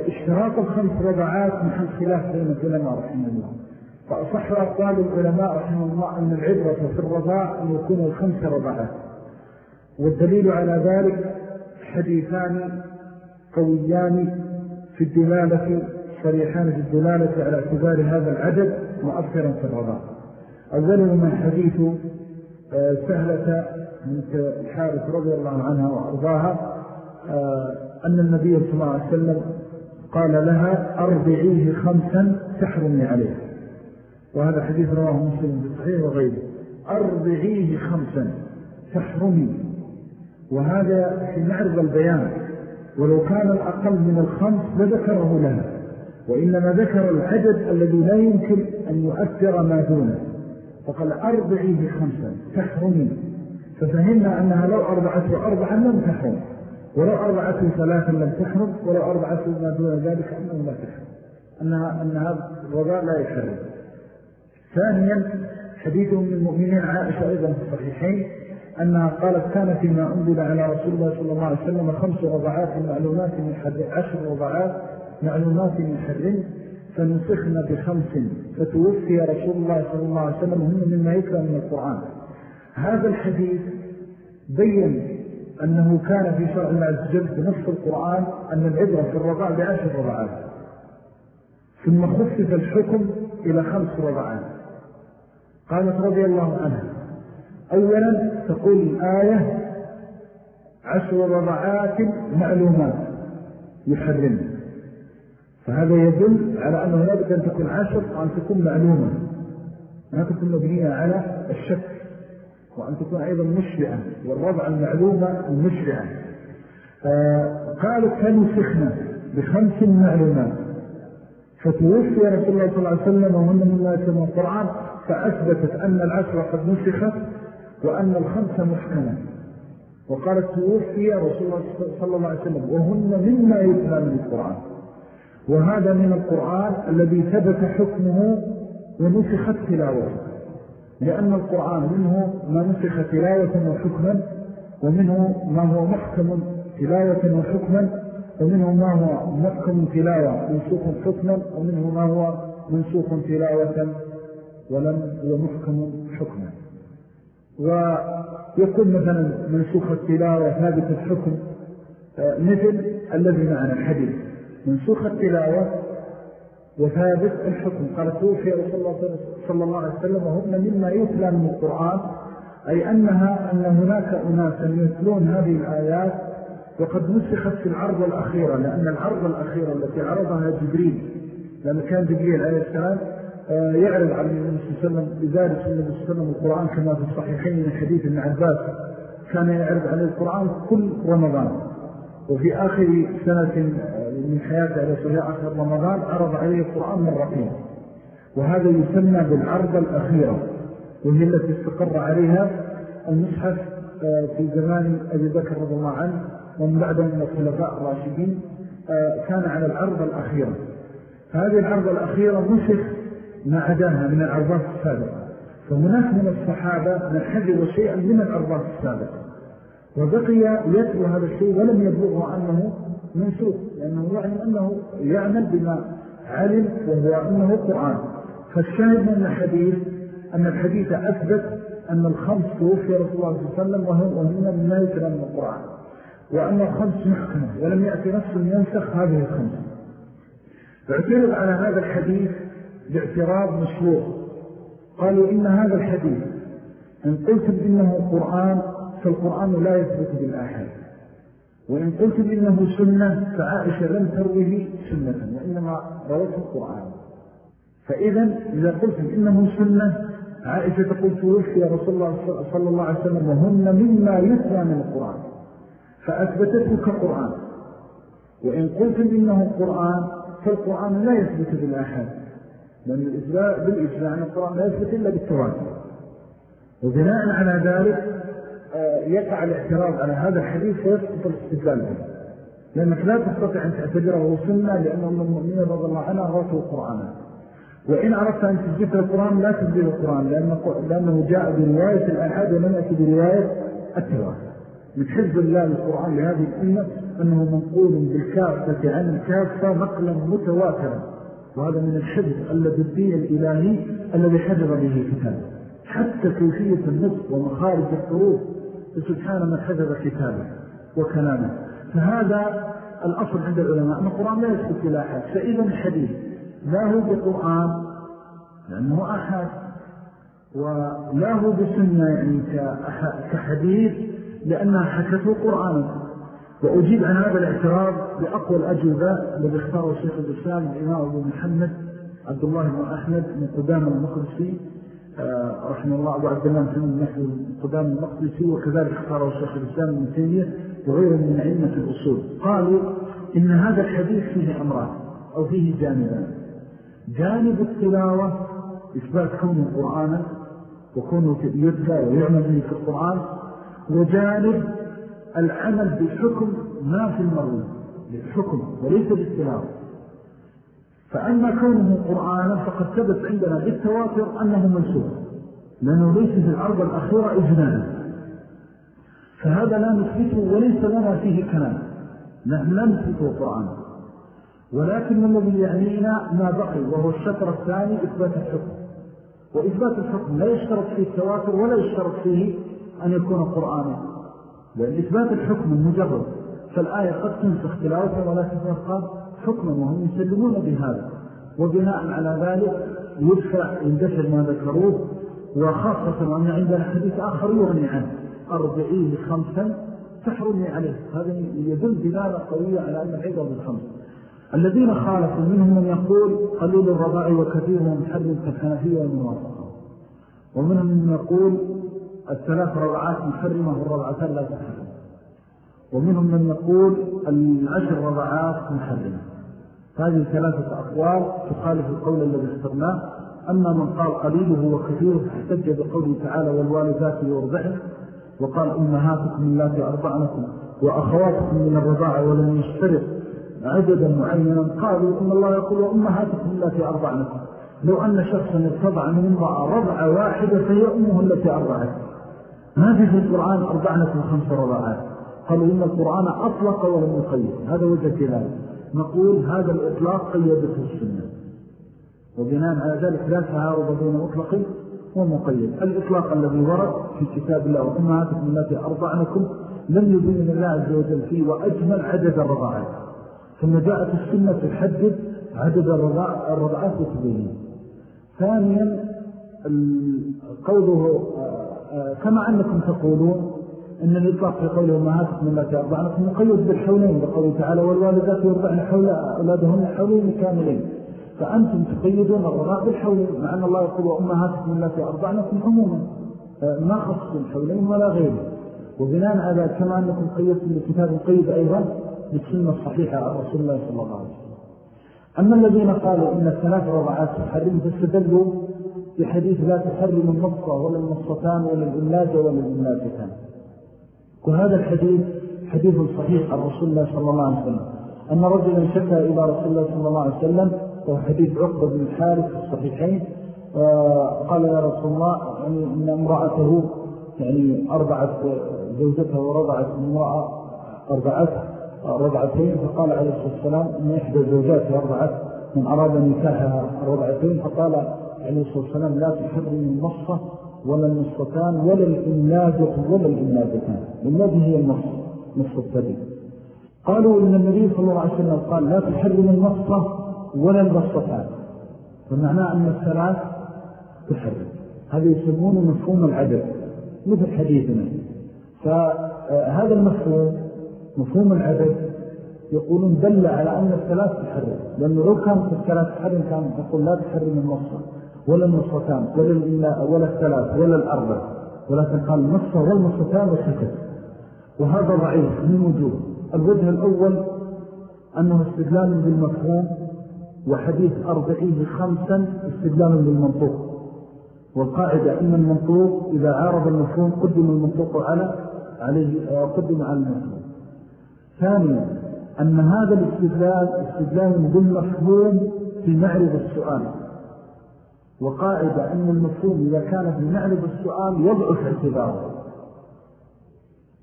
إشتراط الخمس رضعات محل خلاف بين العلماء رحمه الله. فأصح أقوال العلماء رحمه الله أن العبرة في الرضاع أن يكون الخمس رضعات. والدليل على ذلك حديثان قويان في الدلالة صريحان في الدلالة على اعتبار هذا العدد مؤثرا في الرضا أولهما حديث آه، سهلة من الحارث رضي الله عنها وأرضاها. آه، أن النبي صلى الله عليه وسلم قال لها أربعيه خمسا تحرمي عليه وهذا حديث رواه مسلم في الصحيح وغيره. أربعيه خمسا تحرمي وهذا في معرض البيان. ولو كان الأقل من الخمس لذكره لها. وإنما ذكر العدد الذي لا يمكن أن يؤثر ما دونه. فقال أربعيه خمسا تحرمي ففهمنا أنها لو أربعته أربعا لم تحرم. ولو أربعته ثلاثا لم تحرم ولو أربعته ما دون ذلك أنه لا تحرم. أنها, أن هذا الوضاء لا يحرم. ثانيا حديث من المؤمنين عائشة أيضا في الصحيحين أنها قالت كان فيما أنزل على رسول الله صلى الله عليه وسلم خمس رضعات معلومات من حد عشر رضعات معلومات من حد فنسخنا بخمس فتوفي رسول الله صلى الله عليه وسلم هم مما يكرى من القرآن. هذا الحديث بين أنه كان في شرع الله عز وجل بنص القرآن أن العبرة في الرضاع بعشر رضعات ثم خفف الحكم إلى خمس رضعات قالت رضي الله عنها أولا تقول الآية عشر رضعات معلومات يحرم فهذا يدل على أنه لابد أن تكون عشر وأن تكون معلومة. ما تكون مبنية على الشك. وأن تكون أيضا مشرعة والرضع المعلومة المشرعة. قالت فنسخنا بخمس معلومات. فتوفي رسول الله صلى الله عليه وسلم وهن مما يتم القرآن فأثبتت أن العشر قد نسخت وأن الخمس محكمة. وقالت توفي رسول الله صلى الله عليه وسلم وهن مما يتلى من القرآن. وهذا من القرآن الذي ثبت حكمه ونسخت تلاوته. لأن القرآن منه ما نسخ تلاوة وحكما ومنه ما هو محكم تلاوة وحكما ومنه ما هو محكم تلاوة منسوخ حكما ومنه ما هو منسوخ تلاوة ولم هو محكم حكما. ويكون مثلا منسوخ التلاوة ثابت الحكم آه، مثل الذي معنا الحديث. منسوخ التلاوة وثابت الحكم. قال توفي رسول الله صلى الله عليه وسلم. وهم مما يتلى من القرآن أي أنها أن هناك أناسا يتلون هذه الآيات وقد نسخت في العرض الأخيرة لأن العرض الأخيرة التي عرضها جبريل لما كان جبريل عليه السلام آه، يعرض عن النبي صلى الله عليه وسلم لذلك النبي صلى الله عليه وسلم القرآن كما في الصحيحين من حديث ابن عباس كان يعرض عن القرآن كل رمضان. وفي آخر سنة آه، من حياته على صحيح آخر رمضان عرض عليه القرآن مرتين. وهذا يسمى بالعرض الأخيرة وهي التي استقر عليها المصحف آه، في زمان أبي بكر رضي الله عنه ومن بعد من الخلفاء الراشدين كان على العرض الأخيرة هذه العرض الأخيرة نسخ ما عداها من العرضات السابقة. فهناك من الصحابة من حذر شيئا من العرضات السابقة. وبقي يتلو هذا الشيء ولم يبلغه أنه منسوخ لأنه يعلم أنه يعمل بما علم وهو أنه قرآن. فالشاهد من الحديث أن الحديث أثبت أن الخمس توفي رسول الله صلى الله عليه وسلم وهم مما يتلى من القرآن. وأن الخمس محكمة ولم يأتي نفس ينسخ هذه الخمس. فاعترض على هذا الحديث باعتراض مشروع. قالوا إن هذا الحديث إن قلتم إنه قرآن فالقرآن لا يثبت بالآحاد وإن قلتم إنه سنة فعائشة لم تروه سنة وإنما روته القرآن. فإذا إذا قلتم إنه سنة عائشة تقول توفي رسول الله صلى الله عليه وسلم وهن مما يتلى من القرآن فأثبتته كقرآن. وإن قلتم إنه قرآن فالقرآن لا يثبت بالآحاد لأن الإجزاء بالإجزاء أن القرآن لا يثبت إلا بالتواتر. وبناء على ذلك آه، يقع الاعتراض على هذا الحديث ويسقط الاستدلال به. لأنك لا تستطيع أن تعتبره سنة لأن أم المؤمنين رضي الله عنها غرته القرآن وإن أردت أن تجيب القرآن لا تجيب القرآن لأنه جاء برواية الأحد ولم يأتي برواية التواتر من حزب الله للقرآن لهذه الأمة أنه منقول بالكافة عن الكافة نقلا متواترا. وهذا من الحفظ اللدبي الإلهي الذي حفظ به كتابه. حتى كيفية النص ومخارج الحروف سبحان من حفظ كتابه وكلامه. فهذا الأصل عند العلماء أن القرآن لا يثبت إلى أحد فإذا الحديث لا هو بقرآن لأنه أحد. ولا هو بسنة يعني كحديث لأنها حكته قرآن. وأجيب عن هذا الاعتراض بأقوى الأجوبة الذي اختاره الشيخ الإسلام الإمام أبو محمد عبد الله بن أحمد من قدام المقدسي. آه، رحمه الله أبو عبد الله محمد نحن قدام المقدسي وكذلك اختاره الشيخ الإسلام ابن تيمية وغيره من علمة الأصول. قالوا إن هذا الحديث فيه أمران أو فيه جانبان. جانب التلاوة إثبات كونه قرآنا وكونه يتلى ويعمل به في القرآن وجانب العمل بالحكم ما في المروي بالحكم وليس بالتلاوة. فأما كونه قرآنا فقد ثبت عندنا بالتواتر أنه منسوخ لأنه ليس في العرض الأخيرة إجنانا فهذا لا نثبته وليس لنا فيه كلام. نحن لا نثبته قرآن ولكن الذي يعنينا ما بقي وهو الشطر الثاني إثبات الحكم. وإثبات الحكم لا يشترط فيه التواتر ولا يشترط فيه أن يكون قرآنا. لأن إثبات الحكم المجرد فالآية قد تنسخ تلاوة ولا تنسخ حكما وهم يسلمون بهذا. وبناء على ذلك يدفع يندفع ما ذكروه وخاصة أن عندنا حديث آخر يغني عنه أربعين خمسا تحرمي عليه. هذا يدل دلالة قوية على أن العبر بالخمس. الذين خالفوا منهم من يقول قليل الرضاع وكثيرهم محرم كالحنفية والموافقة. ومنهم من يقول الثلاث رضعات محرمة والرضعتان لا تحرم. ومنهم من يقول العشر رضعات محرمة. هذه ثلاثة أقوال تخالف القول الذي اخترناه. أما من قال قليله وكثيره احتج بقوله تعالى والوالدات يرضعن وقال أمهاتكم التي أرضعنكم وأخواتكم من الرضاعة ولم يشترط عددا معينا قالوا إن الله يقول وأمهاتكم التي أرضعنكم. لو أن شخصا ارتضع من امرأة رضعة واحدة فهي أمه التي أرضعت ما في في القرآن أرضعنكم خمس رضاعات. قالوا إن القرآن أطلق ولم يقيد. هذا وجه كلام. نقول هذا الإطلاق قيدته السنة. وبناء على ذلك لا تعارض بين مطلق ومقيد. الإطلاق الذي ورد في كتاب الله وأمهاتكم التي أرضعنكم لم يبين الله عز وجل فيه وأجمل عدد الرضاعات. ثم جاءت السنة تحدد عدد الرضاعات وتبينه ثانيا قوله آه، آه، كما أنكم تقولون أن الإطلاق في قوله أمهاتكم التي أرضعنكم مقيد بالحولين بقوله تعالى والوالدات يرضعن حول أولادهن حولين كاملين. فأنتم تقيدون الرضاء بالحولين مع أن الله يقول وأمهاتكم التي أرضعنكم عموما. ما خصوا الحولين ولا غيره وبناء على كما أنكم قيدتم بالكتاب القيد أيضا بالسنة الصحيحة على رسول الله صلى الله عليه وسلم. أما الذين قالوا إن الثلاث رضعات تحرم فاستدلوا بحديث لا تحرم النصة ولا النصتان ولا الإملاج ولا الإملاجتان وهذا الحديث حديث صحيح عن رسول الله صلى الله عليه وسلم. أن رجلا شكى إلى رسول الله صلى الله عليه وسلم وهو حديث عقبة بن الحارث في الصحيحين قال يا رسول الله يعني إن امرأته يعني أربعت زوجته ورضعت امرأة أربعت رضعتين فقال عليه الصلاة والسلام إن إحدى زوجاته أربعت من أراد نكاحها رضعتين فقال عليه الصلاة والسلام لا تحرم النصة ولا النصتان ولا الإملاجة ولا الإملاجتان الإملاجة هي النص نص الثدي. قالوا إن النبي صلى الله عليه وسلم قال لا تحرم النصة ولا النصتان فمعناه أن الثلاث تحرم. هذا يسمونه مفهوم العدد مثل حديثنا. فهذا المفهوم مفهوم العدد. يقولون دل على أن الثلاث تحرم لأنه لو كانت الثلاث تحرم كان يقول لا تحرم النصة ولا النصتان ولا, ولا الثلاث ولا الأربع. ولكن قال النصة والنصتان وسكت وهذا ضعيف من وجوه. الوجه الأول أنه استدلال بالمفهوم وحديث أربعيه خمسا استدلال بالمنطوق. والقاعدة أن المنطوق إذا عارض المفهوم قدم المنطوق على عليه قدم على المفهوم. ثانيا أن هذا الاستدلال استدلال بالمفهوم في معرض السؤال. وقاعدة أن المفهوم إذا كان في معرض السؤال يضعف اعتباره.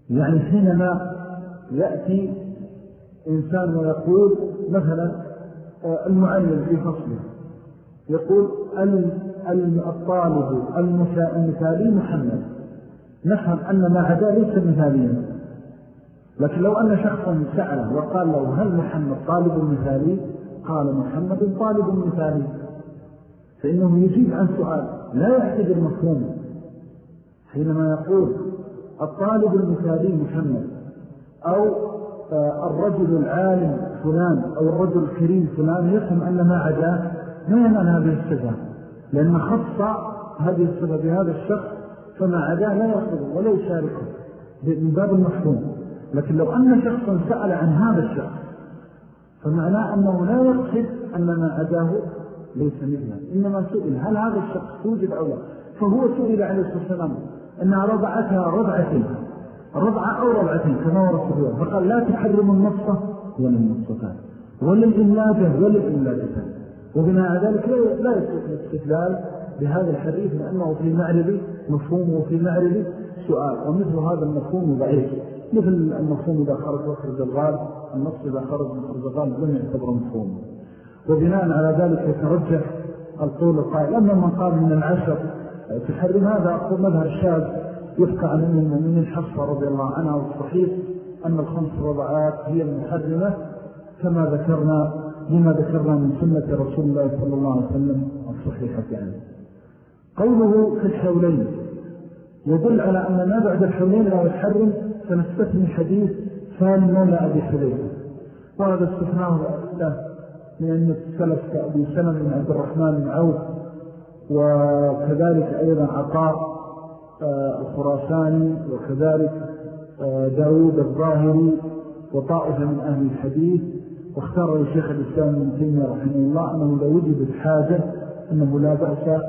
يعني حينما يأتي إنسان ويقول مثلا آه، المعلم في فصله يقول الطالب المثالي محمد. نفهم أن ما عدا ليس مثاليا. لكن لو أن شخصا سأله وقال له هل محمد طالب مثالي قال محمد طالب مثالي فإنه يجيب عن سؤال لا يعتبر مفهوم حينما يقول الطالب المثالي محمد. أو آه، الرجل العالم فلان أو الرجل الكريم فلان يفهم أن ما عداه ما ينال هذه الصفة لأن خص هذه الصفة بهذا الشخص فما عداه لا يأخذه ولا يشاركه من باب المفهوم. لكن لو أن شخصا سأل عن هذا الشخص فمعناه أنه لا يقصد أن ما عداه ليس مثله إنما سئل هل هذا الشخص توجد أو لا؟ فهو سئل عليه الصلاة والسلام أنها رضعتها رضعتين رضعة أو رضعتين كما ورد فيها فقال لا تحرم النصة ولا النصتان ولا الإملادة ولا وبناء ذلك لا يستطيع الاستدلال بهذا الحديث لأنه في معرض مفهوم وفي معرض سؤال ومثل هذا المفهوم ضعيف. مثل المفهوم إذا خرج وخرج الغال النص إذا خرج وخرج الغال لم يعتبر مفهوم. وبناء على ذلك يترجح القول القائل أما من قال من العشر تحرم هذا أقول مذهب الشاذ يفكى عن أم المؤمنين حفصة رضي الله عنها والصحيح أن الخمس رضعات هي المحرمة كما ذكرنا لما ذكرنا من سنة رسول الله صلى الله عليه وسلم الصحيحة يعني. قوله في الحولين يدل على أن ما بعد الحولين لا يحرم فنستثني حديث ثاني مولى أبي حذيفة وهذا استثناه له لأن السلف كأبي سلم من عبد الرحمن بن عوف وكذلك أيضا عطاء آه، الخراساني وكذلك آه، داود الظاهري وطائفة من أهل الحديث. واختار الشيخ الإسلام من تيمية رحمه الله أنه لو وجدت حاجة أنه لا بأس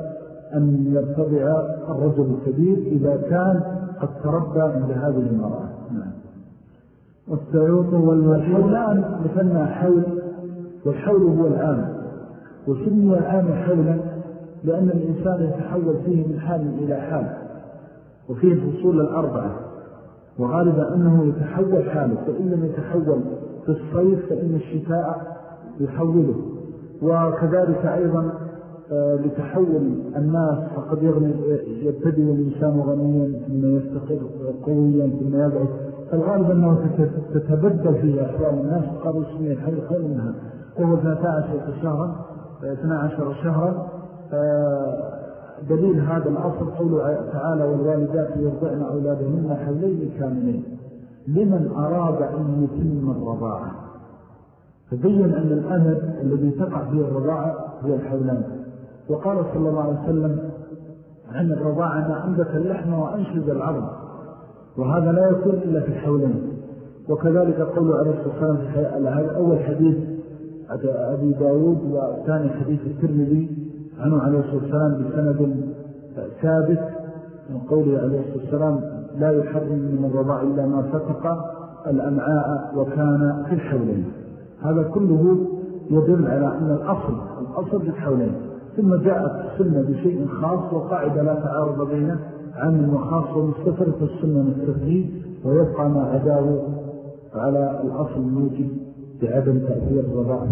أن يرتبع الرجل الكبير إذا كان قد تربى عند هذه المرأة. نعم. والسعوط والحولان مثلنا حول والحول هو العام. وسمي العام حولا لأن الإنسان يتحول فيه من حال إلى حال وفيه الفصول الأربعة. وغالبا أنه يتحول حاله فإن لم يتحول في الصيف فإن الشتاء يحوله. وكذلك أيضا لتحول الناس فقد يبتدي الإنسان غنيا ثم يستقر قويا ثم يبعث. فالغالب أنه تتبدل في أحوال الناس. قالوا اسمي الحي خير منها. وهو 12 شهرا 12 شهرا. آه، دليل هذا الأصل قوله تعالى والوالدات يرضعن أولادهن حولين كاملين لمن أراد أن يتم الرضاعة؟ فبين أن الأمر الذي تقع فيه الرضاعة هو الحولان. وقال صلى الله عليه وسلم عن الرضاعة أنبت اللحم وأنشد العظم وهذا لا يكون إلا في الحولين. وكذلك قول عليه الصلاة والسلام في أول حديث أبي داود وثاني حديث الترمذي عنه عليه الصلاة والسلام بسند ثابت من قوله عليه الصلاة والسلام لا يحرم من الرضاء إلا ما فتق الأمعاء وكان في الحولين. هذا كله يدل على أن الأصل الأصل في الحولين. ثم جاءت السنة بشيء خاص وقاعدة لا تعارض بينه عام وخاص ومستفر في السنة مستفري ويبقى ما عداه على الأصل الموجب بعدم تأثير الرضاء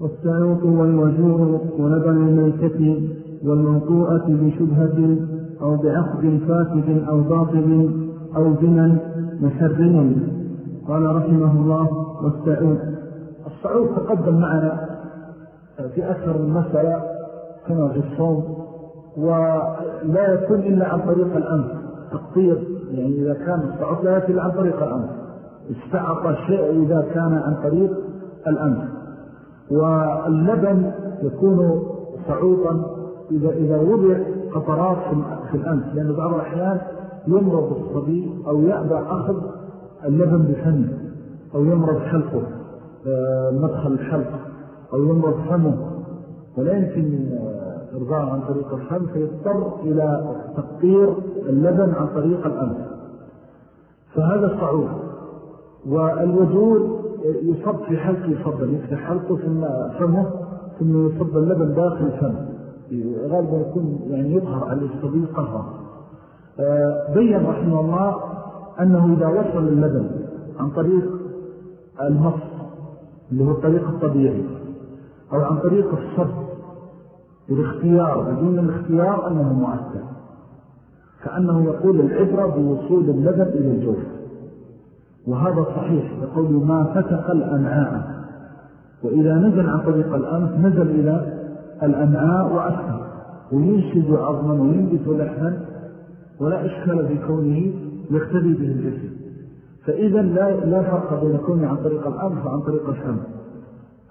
والسعوط والوجوع ولبن الميتة والموطوءة بشبهة أو بعقد فاسد أو باطل أو زنا محرم. قال رحمه الله والسعوط السعوط تقدم معنا في أكثر من مسألة كما في الصوم ولا يكون إلا عن طريق الأنف تقطير يعني إذا كان السعوط لا يكون عن طريق الأنف استعط الشيء إذا كان عن طريق الأنف واللبن يكون صعوطا إذا, إذا وضع قطرات في الأنف لأن بعض الأحيان يمرض الصبي أو يأبى أخذ اللبن بفمه أو يمرض حلقه آه، مدخل الحلق أو يمرض فمه ولا يمكن إرضاء عن طريق الفم فيضطر إلى تقطير اللبن عن طريق الأنف فهذا صعود والوجود يصب في حلق يفضل يفتح حلقه ثم فمه ثم يصب اللبن داخل الفم. غالبا يكون يعني يظهر على الصبي قهرا آه، بيّن رحمه الله أنه إذا وصل اللبن عن طريق المص اللي هو الطريق الطبيعي أو عن طريق الصب الاختيار بدون الاختيار أنه مؤثر. كأنه يقول العبرة بوصول اللبن إلى الجوف. وهذا صحيح يقول ما فتق الأمعاء وإذا نزل عن طريق الأنف نزل إلى الأمعاء وأكثر وينشد عظما وينبت لحما ولا إشكال في كونه يختبي به الجسم فإذا لا, لا فرق بين كونه عن طريق الأنف وعن طريق الفم.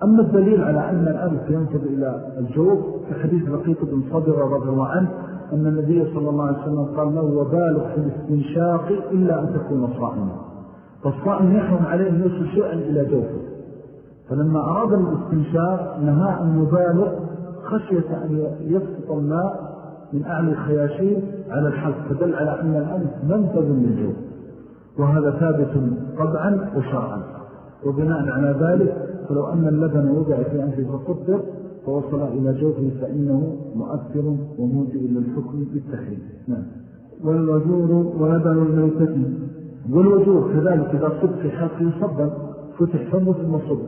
أما الدليل على أن الأنف ينتب إلى الجوف فحديث لقيت بن صدر رضي الله عنه أن النبي صلى الله عليه وسلم قال له وبالغ في الاستنشاق إلا أن تكون صائما. فالصائم يحرم عليه أن شيئا إلى جوفه. فلما أراد الاستنشاق نهى أن يبالغ خشية أن يسقط الماء من أعلى الخياشين على الحلق فدل على أن الأنف منفذ للجوف وهذا ثابت طبعا وشرعا. وبناء على ذلك فلو أن اللبن وضع في أنفه فقدر فوصل إلى جوفه فإنه مؤثر وموجب للحكم بالتحريم نعم. والوجور ولبن الميتة. والوجور كذلك إذا صب في حلقه صبا فتح فمه ثم صب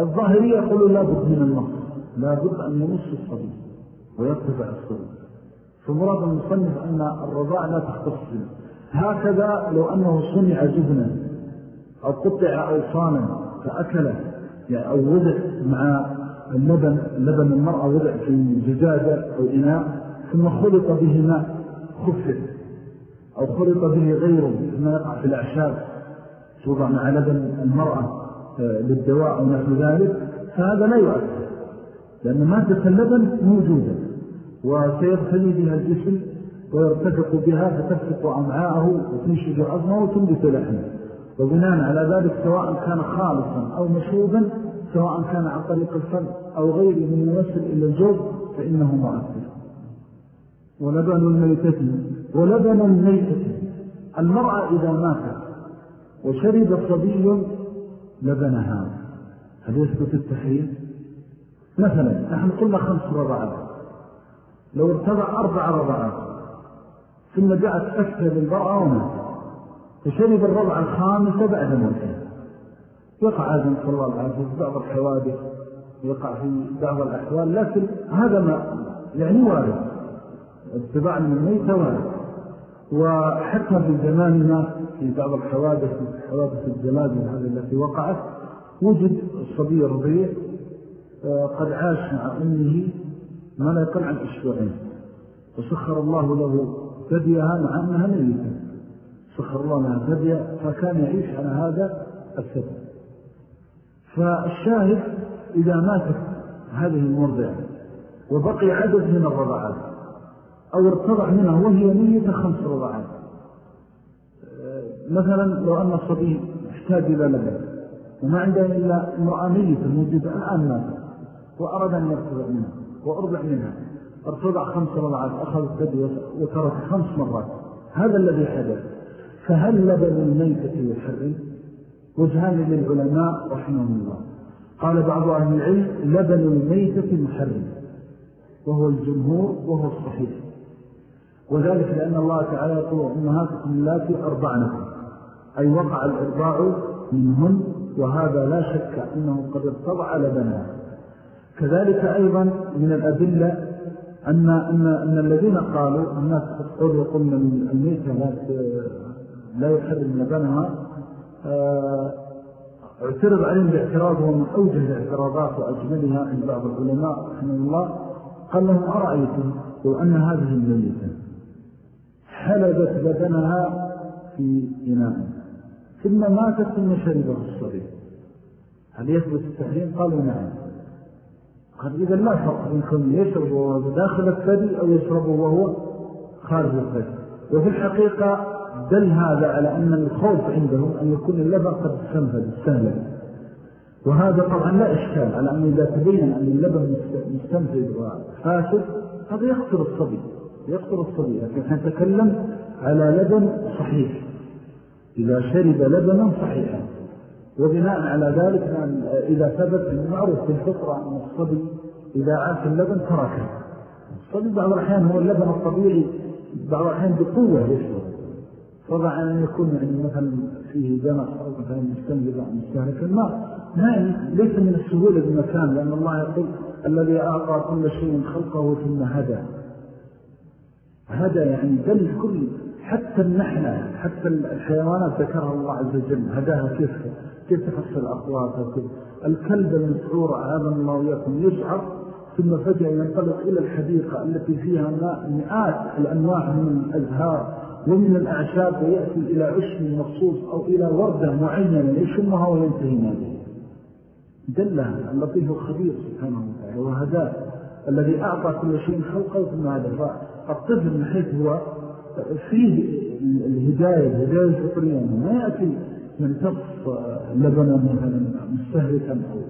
الظاهرية يقولون لابد من النص لابد أن يمص الصبي ويرتفع الصبي. فمراد المصنف أن الرضاع لا تختص هكذا لو أنه صنع جبنا أو قطع أوصانا فأكله يعني أو وضع مع اللبن لبن المرأة وضع في زجاجة أو إناء ثم خلط به ماء خفر أو خلط به غيره ما يقع في الأعشاب توضع مع لبن المرأة آه، للدواء أو نحو ذلك فهذا لا يؤثر لأن مادة اللبن موجودة وسيبتلي بها الجسم ويرتفق بها فتفق أمعاءه وتنشج عظمه وتنبت لحمه. وبناء على ذلك سواء كان خالصا أو مشروبا سواء كان عن طريق الفم أو غيره من يوصل إلى الجوب فإنه مؤثر ولبن الميتة ولبن الميتة. المرأة إذا ماتت وشرب صبي لبنها. هل يثبت التحريم؟ مثلا نحن قلنا خمس رضعات لو ارتضع أربع رضعات ثم جاءت للمرأة وماتت. فشرب الرضع الخامسة بعد موته يقع هذا صلى الله عليه في بعض الحوادث يقع في بعض الأحوال لكن هذا ما يعني وارد. اتباع من الميت وارد. وحتى في زماننا في بعض الحوادث حوادث الزلازل هذه التي وقعت وجد الصبي الرضيع آه، قد عاش مع أمه ما لا يقل عن أسبوعين. وسخر الله له ثديها مع أنها ميتة. سخر الله لها فكان يعيش على هذا الثدي فالشاهد إذا ماتت هذه المرضعة وبقي عدد من الرضعات أو ارتضع منها وهي ميتة خمس رضعات مثلا لو أن الصبي احتاج إلى لبن وما عنده إلا امرأة ميتة موجودة الآن ماتت وأراد أن يرتضع منها وأرضع منها ارتضع خمس رضعات أخذ الثدي وترك خمس مرات. هذا الذي حدث. فهل لبن الميتة يحرم؟ وجهان للعلماء رحمهم الله. قال بعض أهل العلم لبن الميتة محرم. وهو الجمهور وهو الصحيح. وذلك لأن الله تعالى يقول أمهاتكم التي أرضعنكم. أي وقع الإرضاع منهن وهذا لا شك أنه قد ارتضع لبنها كذلك أيضا من الأدلة أن, أن, أن الذين قالوا الناس قد قلنا الميتة لا يحرم لبنها آه، اعترض عليهم باعتراضه من أوجه الاعتراضات وأجملها عند بعض العلماء رحمه الله قال لهم أرأيتم؟ لو أن هذه الميتة حلبت بدنها في إناء ثم ماتت ثم شربه الصغير هل يثبت التحريم؟ قالوا نعم. قال إذا لا فرق كونه يشرب وهو داخل الثدي أو يشربه وهو خارج الثدي. وفي الحقيقة دل هذا على أن الخوف عندهم أن يكون اللبن قد استنفذ سهلا وهذا طبعا لا إشكال على أنه إذا تبين أن اللبن مستنفذ وفاسد هذا يخطر الصبي يخطر الصبي. لكن نتكلم على لبن صحيح. إذا شرب لبنا صحيحا. وبناء على ذلك إذا ثبت أن معروف في الفطرة أن الصبي إذا عاش اللبن تركه. الصبي بعض الأحيان هو اللبن الطبيعي بعض الأحيان بقوة يشرب. طبعا أن يكون يعني مثلا فيه دمع أو مثلا مستنجد عن مستهلك الماء ما ليس من السهولة بمكان لأن الله يقول الذي أعطى كل شيء خلقه ثم هدى. هذا يعني بل كل حتى النحلة حتى الحيوانات ذكرها الله عز وجل هداها كيف كيف تفصل أخواتها الكلب المسعور أعاذنا الله وياكم يسعر ثم فجأة ينطلق إلى الحديقة التي فيها مئات الأنواع من الأزهار. ومن الأعشاب ويأتي إلى عشب مخصوص أو إلى وردة معينة يشمها وينتهي به. دلها اللطيف الخبير سبحانه وتعالى وهذا الذي أعطى كل شيء خلقه ثم هذا فالطفل من حيث هو فيه الهداية الهداية الفطرية ما يأتي يمتص لبنا مثلا مستهلكا أو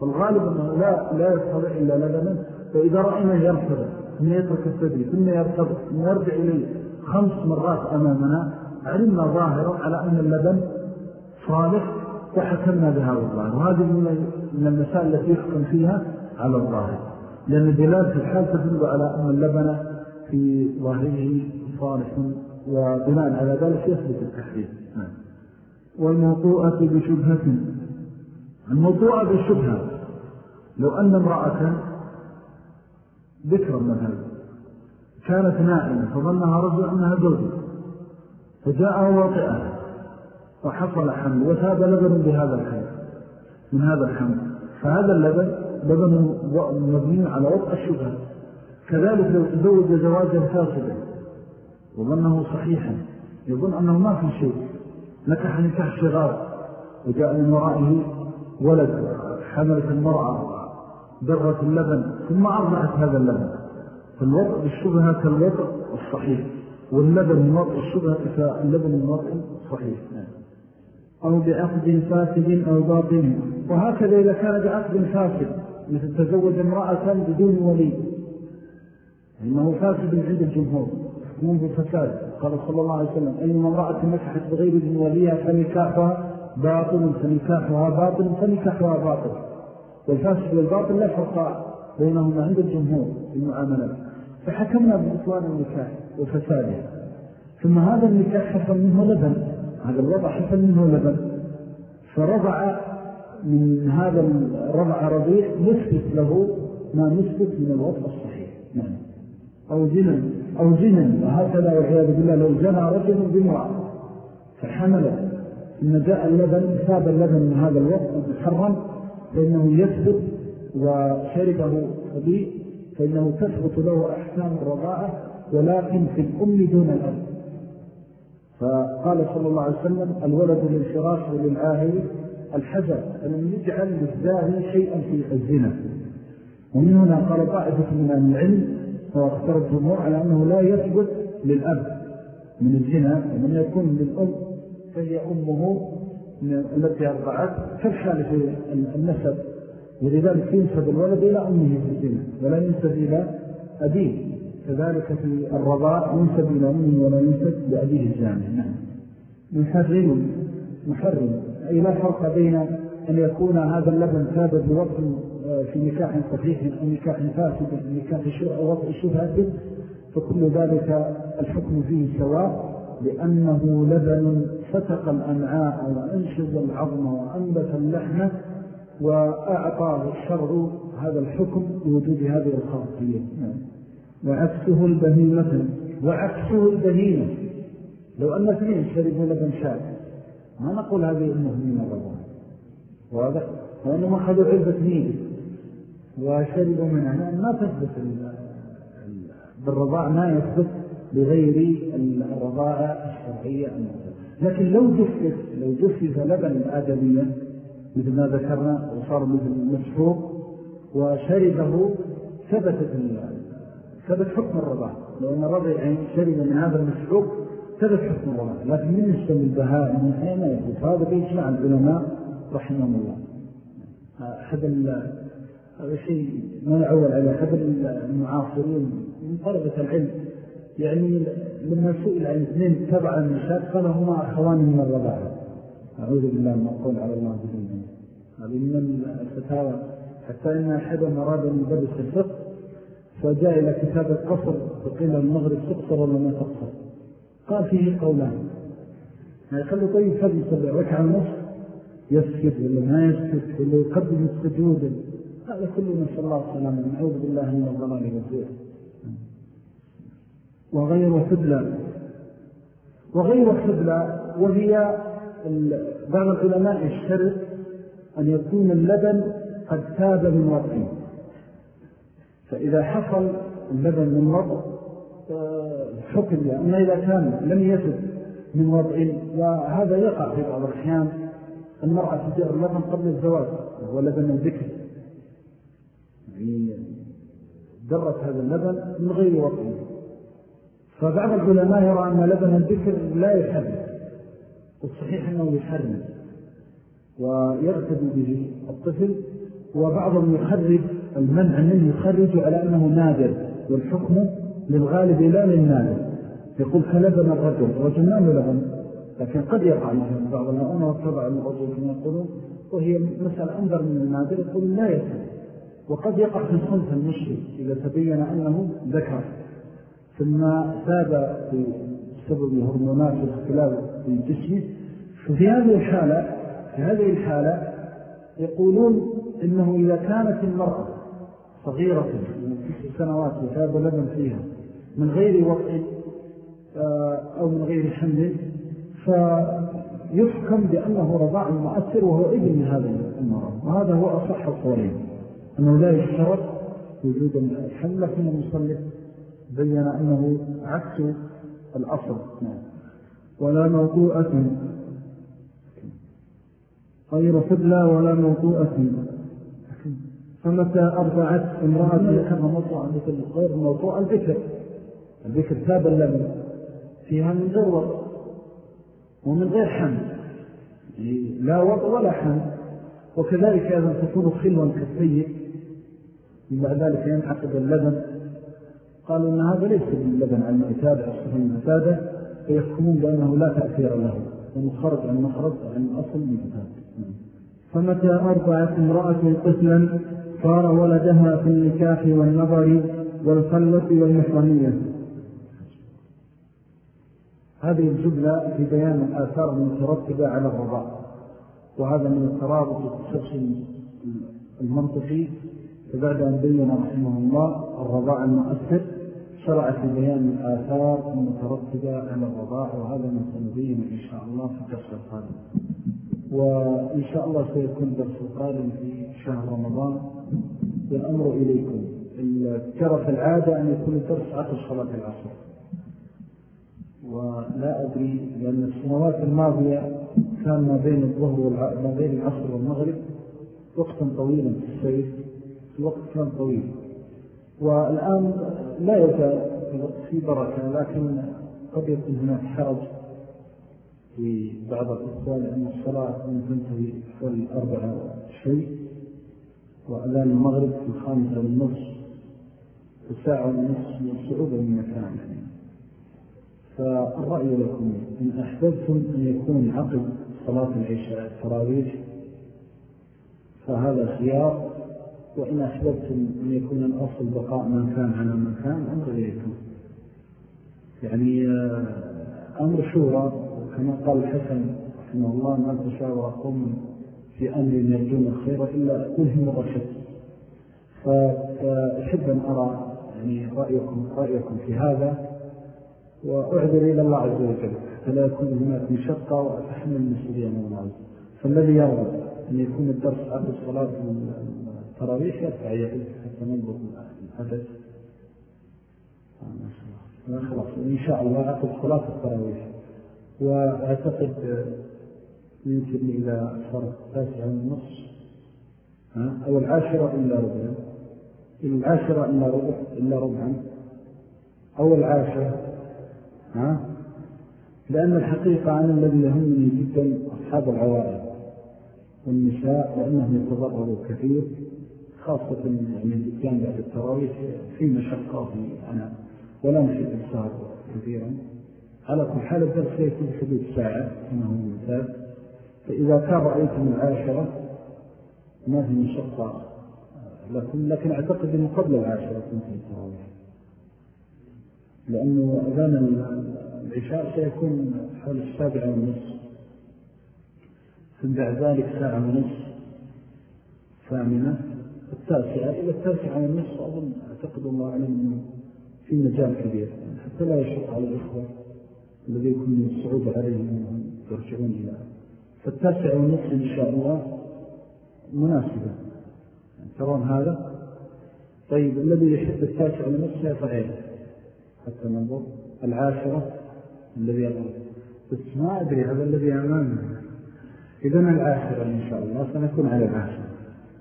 فالغالب أنه لا, لا يستطيع إلا لبنا. فإذا رأينا يرتبط ثم يترك الثدي ثم يرتبط ثم يرجع إليه. خمس مرات أمامنا علمنا ظاهرا على أن اللبن صالح وحكمنا بهذا الظاهر وهذه من المسائل التي يحكم فيها على الظاهر. لأن دلالة الحال تدل على أن اللبن في ظاهره صالح وبناء على ذلك يثبت التحريم. نعم. والموطوءة بشبهة. الموطوءة بشبهة لو أن امرأة ذكرا مثلا كانت نائمة فظنها رجل أنها زوجة. فجاء واطئها وحصل حمل وثاب لبن بهذا الحمل من هذا الحمل. فهذا اللبن لبن مبني على وضع الشبهة. كذلك لو تزوج زواجا فاسدا وظنه صحيحا يظن أنه ما في شيء نكح نكح شغار وجاء من ورائه ولد حملت المرأة درت اللبن ثم أرضعت هذا اللبن. فالوضع بالشبهة كالوضع الصحيح واللبن من وضع الشبهة كاللبن من وضع الصحيح. أو بعقد فاسد أو باطل. وهكذا إذا كان بعقد فاسد مثل تزوج امرأة بدون ولي. إنه فاسد عند الجمهور منذ فساد. قال صلى الله عليه وسلم أي امرأة نكحت بغير ابن وليها فنكاحها باطل فنكاحها باطل فنكاحها باطل. والفاسد والباطل لا فرق بينهما عند الجمهور في المعاملات فحكمنا بإطلال النكاح وفساده ثم هذا النكاح حصل منه لبن. هذا الوضع حصل منه لبن. فرضع من هذا الرضع رضيع يثبت له ما نثبت من الوضع الصحيح. نعم. أو جنا. أو جنا. وهكذا والعياذ بالله لو جنى رجل بمرأة فحمل إن جاء اللبن ثاب اللبن من هذا الوقت المحرم فإنه يثبت وشربه صبي فإنه تثبت له أحكام الرضاعة ولكن في الأم دون الأب. فقال صلى الله عليه وسلم الولد للفراش وللآهل الحجر فلم يجعل للزاني شيئا في الزنا. ومن هنا قال طائفة من العلم واختار الجمهور على أنه لا يثبت للأب من الزنا ومن يكون للأم فهي أمه التي أرضعت كالحال في النسب. ولذلك ينسب الولد إلى أمه في الزنا ولا ينسب إلى أبيه. كذلك في الرضاء ينسب إلى أمه ولا ينسب لأبيه الزاني. نعم. محرم محرم. أي لا فرق بين أن يكون هذا اللبن ثابت بوقت في نكاح صحيح أو نكاح فاسد نكاح أو وضع شبهة فكل ذلك الحكم فيه سواء لأنه لبن فتق الأمعاء وأنشز العظم وأنبت اللحمة وأعطاه الشرع هذا الحكم بوجود هذه الخاصية. وعكسه البهيمة وعكسه البهيمة. لو أن اثنين شربوا لبن شاب ما نقول هذه أمه من الرضا واضح؟ وأنهم أخذوا عزة ميل وشربوا منها. ما تثبت بالرضاء ما يثبت بغير الرضاء الشرعية لكن لو جفت لو جفت لبن الآدمية مثل ما ذكرنا وصار مثل المسحوق وشربه ثبتت ثبت حكم الرضاء لو أن الرضي يعني شرب من هذا المسحوق ثبت حكم الرضاء لكن من يسمى البهاء من حين يثبت هذا بيجمع العلماء رحمهم الله. أحد شيء ما نعول على أحد المعاصرين من طلبة العلم. يعني لما سئل عن اثنين تبع النشاط قال هما أخوان من الرضاعة أعوذ بالله من أقول على الله هذه من الفتاوى. حتى إن أحدهم أراد أن يدرس الفقه فجاء إلى كتاب القصر فقيل المغرب تقصر ولا ما تقصر؟ قال فيه قولان. يعني خلوا طيب فضل يصلي ركع النصف يسكت ولا ما يسكت ولا يقدم السجود. هذا كله نسأل الله السلامة نعوذ بالله من الضلال والزير وغير حبلى وغير حبلى وهي بعض العلماء يشترط أن يكون اللبن قد تاب من وضعه فإذا حصل اللبن من وضع حكم أما إذا كان لم يتب من وضع وهذا يقع في بعض الأحيان المرأة تجار اللبن قبل الزواج وهو لبن الذكر يعني درت هذا اللبن من غير وضع فبعض العلماء يرى أن لبن الذكر لا يحرم والصحيح أنه يحرم. ويرتدي به الطفل وبعضهم يخرج المنع منه يخرج على أنه نادر والحكم للغالب لا للنادر. يقول كلبن الرجل ما لبن لكن قد يقع مثل بعض الأمة واتبع الرجل كما يقولون وهي مسألة أنظر من النادر يقول لا يكون وقد يقع في الخلف المشرك إذا تبين أنه ذكر. ثم ثاب بسبب هرمونات الاختلاف في جسمه. ففي هذه الحالة في هذه الحالة يقولون إنه إذا كانت المرأة صغيرة من تسع سنوات لبن فيها من غير وضع آه، أو من غير حمل فيحكم بأنه رضاع مؤثر وهو ابن هذا المرض وهذا هو أصح القولين. أنه لا يشترط وجود الحمل لكن المصلح بين أنه عكس الأصل. نعم. ولا موضوعة غير حبلى ولا موضوعة فمتى أرضعت امرأة كان موضوع غير موضوع الذكر الذكر تاب اللبن فيها من وضع ومن غير حمل لا وضع ولا حمل وكذلك أيضا تكون خلوا كالسيء. من بعد ذلك ينعقد اللبن. قالوا أن هذا ليس باللبن عن المعتاد أصله المعتادة. فيحكمون بأنه لا تأثير له. ومخرج عن مخرج عن أصل المعتاد. فمتى أرضعت امرأة طفلا صار ولدها في النكاح والنظر والخلة والمحرمية. هذه الجملة في بيان الآثار المترتبة على الرضاء وهذا من الترابط والتسلسل المنطقي. فبعد أن بين رحمه الله الرضاء المؤثر شرع في بيان الآثار المترتبة على الرضاء وهذا من سنبين إن شاء الله في الدرس القادم. وإن شاء الله سيكون درس القادم في شهر رمضان. والأمر إليكم. ترى العادة أن يكون الدرس عقل صلاة العصر. ولا أدري لأن السنوات الماضية كان ما بين الظهر ما بين العصر والمغرب وقتا طويلا في السيف الوقت كان طويل. والآن لا يزال في بركة لكن قد يكون هناك حرج. في بعض الإخوة لأن الصلاة من تنتهي في الأربعة شيء وأذان المغرب في الخامسة والنصف وساعة ونصف من صعوبة من مكان. فالرأي لكم إن أحببتم أن يكون عقب صلاة العشاء التراويح فهذا خيار. وإن أحببتم أن يكون الأصل بقاء من كان على من كان أمر إليكم. يعني آه، أمر شورى. كما قال الحسن رحمه الله ما تشاور قوم في أمر يرجون الخير إلا ألهم الرشد. فأحب أن أرى يعني رأيكم, رأيكم في هذا وأعذر إلى الله عز وجل. فلا يكون هناك مشقة وأتحمل المسؤولية من الله فالذي يرغب أن يكون الدرس عبد الصلاة التراويح يرفع يده حتى ننظر الحدث. خلاص إن شاء الله عقب صلاة التراويح. وأعتقد يمكن إلى صار تاسعة ونصف أو العاشرة إلا ربعا العاشرة إلا ربع إلا ربعا أو العاشرة ها؟ لأن الحقيقة أنا الذي يهمني جدا أصحاب العوائل والنساء لأنهم يتضرروا كثير خاصة يعني الإتيان بعد التراويح في مشقة وفي أنا ولا نحب السهر كثيرا. على كل حال الدرس سيكون حدود ساعة كما هو المثال فإذا كان رأيتم العاشرة ما في مشقة لكن, لكن أعتقد أنه قبل العاشرة كنت التراويح لأنه أذان العشاء سيكون حول السابعة ونصف. ثم بعد ذلك ساعة ونصف. ثامنة التاسعة إلى التاسعة ونصف أظن أعتقد الله أعلم في مجال كبير. حتى لا يشق على الإخوة. الذي يكون من الصعود عليهم أنهم يرجعون إلى فالتاسع والنصف إن شاء الله مناسبة. ترون هذا؟ طيب الذي يحب التاسع والنصف يفعله حتى ننظر. العاشرة الذي يظهر بس ما أدري هذا الذي أمامنا. إذن العاشرة إن شاء الله. سنكون على العاشرة.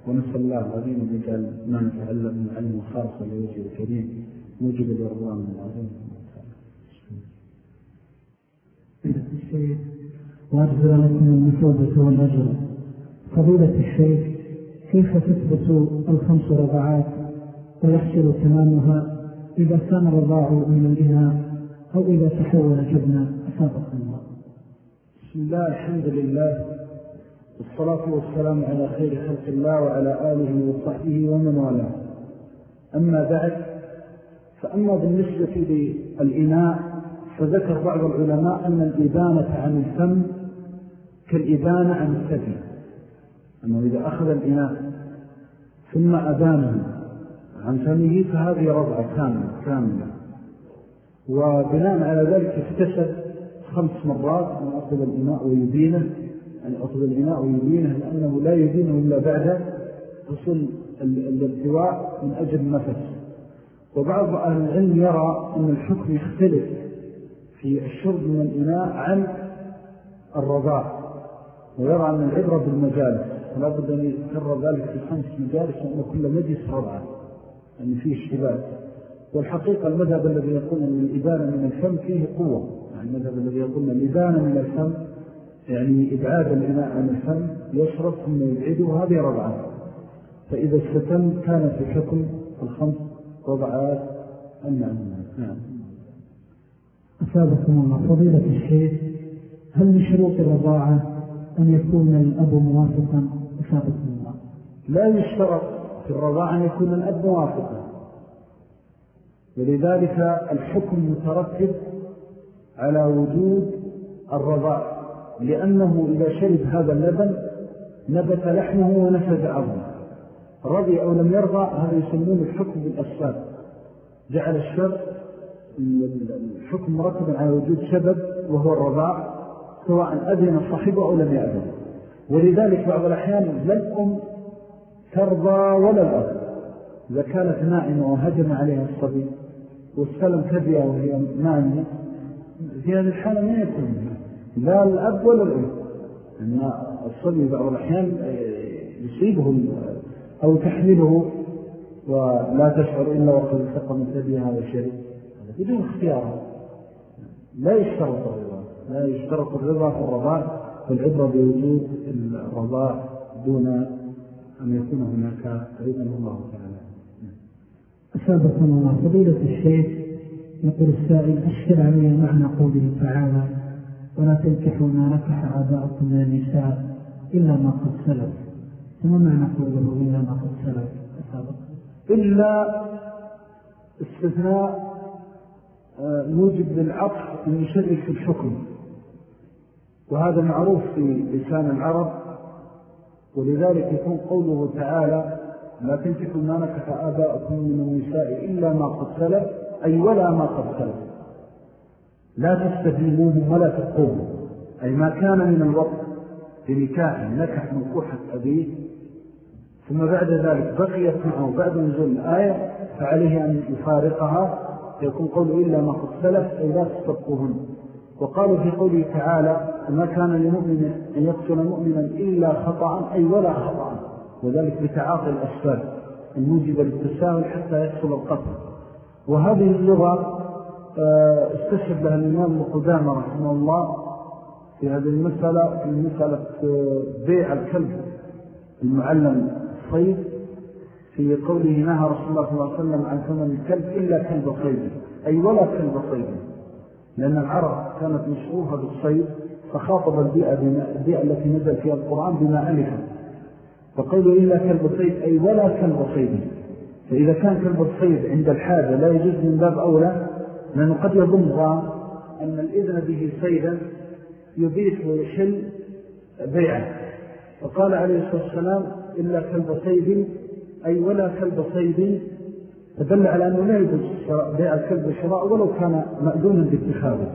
ونسأل الله العظيم أن يجعل ما نتعلم من علم خاصة لوجه الكريم. موجب الإرضان العظيم. الشيخ وأجزل لكم المثوبة والأجر. فضيلة الشيخ كيف تثبت الخمس رضعات ويحصل تمامها إذا كان الرضاع من الإناء أو إذا تحول جبنا أسابق الله بسم الله الحمد لله والصلاة والسلام على خير خلق الله وعلى آله وصحبه ومن والاه. أما بعد فأما بالنسبة للإناء فذكر بعض العلماء أن الإبانة عن الفم كالإبانة عن الثدي أنه إذا أخذ الإناء ثم أبانه عن فمه فهذه رضعة كاملة كاملة. وبناء على ذلك اكتسب خمس مرات أن أخذ الإناء ويبينه أن أخذ الإناء ويبينه لأنه لا يبينه إلا بعد حصل الالتواء من أجل النفس. وبعض أهل العلم يرى أن الحكم يختلف في الشرب من الإناء عن الرضاع ويرى أن العبرة بالمجالس فلا بد أن يتكرر ذلك في خمس مجالس وأن كل مجلس رضعة أن فيه اشتباه والحقيقة المذهب الذي يقول أن الإبانة من الفم فيه قوة يعني المذهب الذي يقول أن الإبانة من الفم يعني إبعاد الإناء عن الفم يشرب ثم يبعده هذه رضعة. فإذا الستم كان في حكم الخمس رضعات النعم نعم. أسابكم الله. فضيلة الشيخ هل من شروط الرضاعة أن يكون الأب موافقا؟ أسابكم الله. لا يشترط في الرضاعة أن يكون الأب موافقا. ولذلك الحكم مترتب على وجود الرضاع لأنه إذا شرب هذا اللبن نبت لحمه ونفذ عظمه رضي أو لم يرضى هذا يسمون الحكم بالأسباب. جعل الشر الحكم مرتبا على وجود سبب وهو الرضاع سواء أذن صاحبه أو لم يأذن. ولذلك بعض الأحيان لا الأم ترضى ولا الأب إذا كانت نائمة وهجم عليها الصبي واستلم كبيرة وهي نائمة في هذه الحالة ما يكون. لا الأب ولا الأم. أن الصبي بعض الأحيان يصيبه أو تحمله ولا تشعر إلا وقد التقى من ثديها وشرب بدون اختيار. لا يشترط الرضا. لا يشترط الرضا في الرضاء والعبرة بوجود الرضاء دون أن يكون هناك أيضا الله تعالى. أسابقنا الله فضيلة الشيخ يقول السائل أشكل علي معنى قوله تعالى ولا تنكحوا ما نكح آباءكم من النساء إلا ما قد سلف. فما معنى قوله إلا ما قد سلف؟ أسابق إلا استثناء موجب للعطف أن يشرك في الحكم. وهذا معروف في لسان العرب ولذلك يكون قوله تعالى لا تنكحوا ما نكح آباءكم من النساء إلا ما قد سلف أي ولا ما قد سلف. لا تستديموهم ولا تبقوهم. أي ما كان من الوقت بنكاح نكح مكوحة أبيه. ثم بعد ذلك بقيت معه بعد نزول الآية فعليه أن يفارقها. فيكون قوله إلا ما قد سلف أي لا تستبقوهن وقالوا في قوله تعالى ما كان لمؤمن أن يقتل مؤمنا إلا خطأ أي ولا خطأ. وذلك بتعاطي الأسفاد الموجب للتساهل حتى يحصل القتل. وهذه اللغة آه، استشهد لها الإمام القدامى رحمه الله في هذه المسألة في مسألة آه، بيع الكلب المعلم الصيد. في قوله نهى رسول الله صلى الله عليه وسلم عن ثمن الكلب إلا كلب صيد. أي ولا كلب صيد. لأن العرب كانت مشروفة بالصيد فخاطب البيئة, البيئة التي نزل فيها القرآن بما ألفت فقوله إلا كلب صيد أي ولا كلب صيد. فإذا كان كلب الصيد عند الحاجة لا يجوز من باب أولى لأنه قد يظن أن الإذن به صيدا يبيح ويشل بيعه. فقال عليه الصلاة والسلام إلا كلب صيد أي ولا كلب صيد فدل على أنه لا يجوز بيع الكلب والشراء ولو كان مأذونا باتخاذه.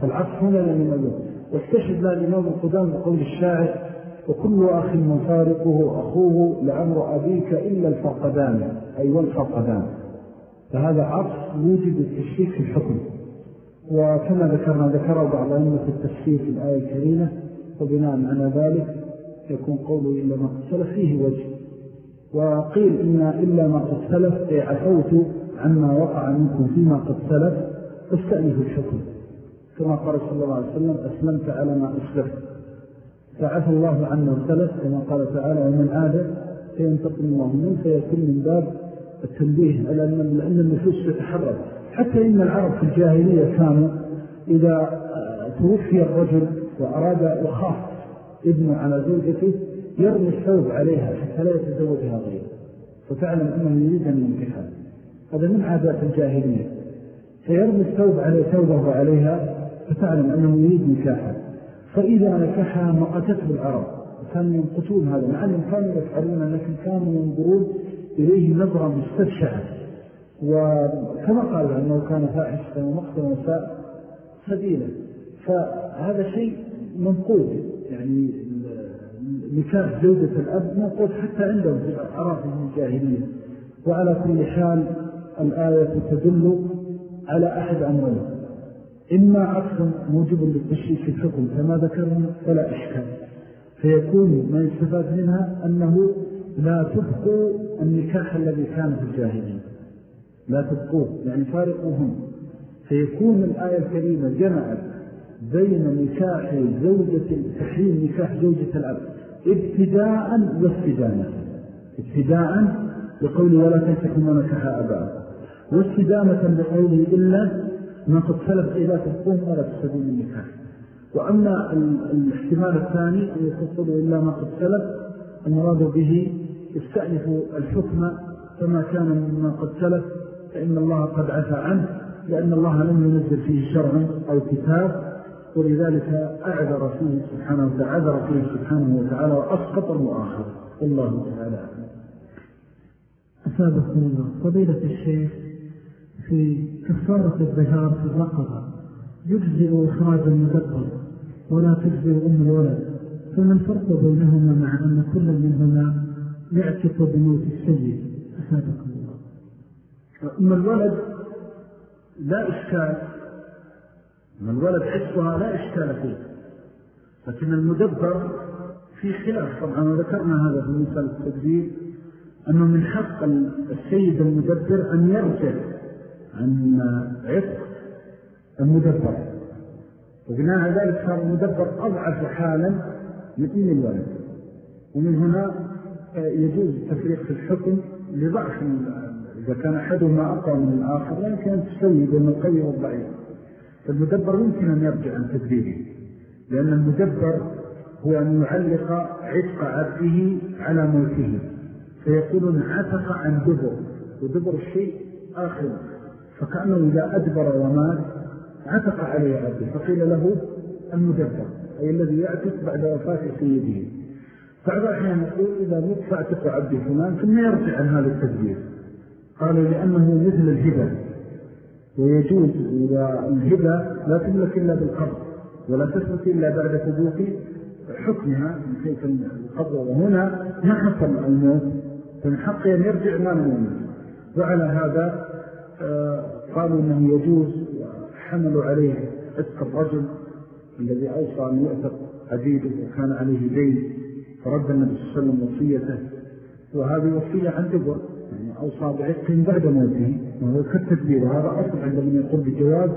فالعصف هنا لم يمأذون واستشهد لا الإمام القدام بقول الشاعر وكل أخ مفارقه أخوه لعمر أبيك إلا الفرقدان أي والفرقدان فهذا عصف يوجد التشريك في الحكم. وكما ذكرنا ذكره بعض أئمة التفسير في الآية الكريمة وبناء على ذلك يكون قوله إلا ما سلف فيه وجه. وقيل إن إلا ما قد سلف أي عفوت عما وقع منكم فيما قد سلف. فاستأنه الحكم. كما قال صلى الله عليه وسلم أسلمت على ما أسلف فعفى الله عنه وسلف كما قال تعالى ومن عاد فينتقل الله منه فيكون من باب التنبيه على أن النفوس تتحرك. حتى إن العرب في الجاهلية كانوا إذا توفي الرجل وأراد وخاف ابنه على زوجته يرمي الثوب عليها حتى لا يتزوجها غيره فتعلم أنه يريد أن ينكحها. هذا من عادات الجاهلية. فيرمي الثوب عليه ثوبه عليها فتعلم أنه يريد نكاحها. فإذا نكحها مقتته العرب. كانوا ينقتون هذا. مع أنهم كانوا يفعلون لكن كانوا ينظرون إليه نظرة مستبشعة وكما قال أنه كان فاحشة ومقتا وساء سبيلا. فهذا شيء منقود يعني نكاح زوجة الأب منقود حتى عندهم في العرافة الجاهلية. وعلى كل حال الآية تدل على أحد أمرين إما عقل موجب للتشريك في الحكم كما ذكرنا فلا إشكال. فيكون ما يستفاد منها أنه لا تبقوا النكاح الذي كان في الجاهلية. لا تبقوه يعني فارقوهم. فيكون الآية الكريمة جمعت بين نكاح زوجة تحريم نكاح زوجة الأب. ابتداء واستدامة ابتداء بقول ولا تنسكم ونكح أباء. واستدامة بقوله إلا ما قد سلف إلا تبقوهم ولا تستدين النكاح وأما الاحتمال الثاني أن يتصل إلا ما قد سلف المراد به يستأنف الحكم فما كان مما قد سلف فإن الله قد عفى عنه لأن الله لم ينزل فيه شرع أو كتاب ولذلك أعذر فيه سبحانه وتعذر فيه سبحانه وتعالى وأسقط المؤاخر الله تعالى أسابقنا الله فضيلة الشيخ في كفارة الظهار في الرقبة. يجزئ إخراج المدبر ولا تجزئ أم الولد. فما الفرق بينهما مع أن كل منهما يعتق بموت السيد؟ أسابق الله أم الولد لا إشكال. أم الولد عشقها لا إشكال فيه. لكن المدبر في خلاف طبعا وذكرنا هذا في مثال التدبير أنه من حق السيد المدبر أن يرجع عن عتق المدبر. وبناء ذلك صار المدبر أضعف حالا من الولد. ومن هنا يجوز التفريق في الحكم لضعف إذا كان أحدهما أقوى من الآخر لا يمكن أن تسوي بين القوي والضعيف فالمدبر يمكن أن يرجع عن تدبيره لأن المدبر هو أن يعلق عتق عبده على موته فيقول عتق عن دبر ودبر الشيء آخر فكأنه إذا أدبر ومات عتق عليه عبده فقيل له المدبر أي الذي يعتق بعد وفاة سيده. بعض الأحيان يقول إذا مت فاعتق عبد فلان ثم يرجع عن هذا التدبير. قالوا لأنه مثل الهبة. ويجوز الهبة لا تملك إلا بالقبض ولا تثبت إلا بعد ثبوت حكمها من حيث القبض وهنا ما حصل الموت؟ فمن حقه أن يرجع ما المؤمن. وعلى هذا آه، قالوا أنه يجوز حملوا عليه عتق الرجل الذي أوصى أن يعتق عبيده وكان عليه دين. فرد النبي صلى الله عليه وسلم وصيته. وهذه وصية عن دبر يعني أوصى بعتق بعد موته وهو كالتدبير وهذا أصل عند من يقول بجواز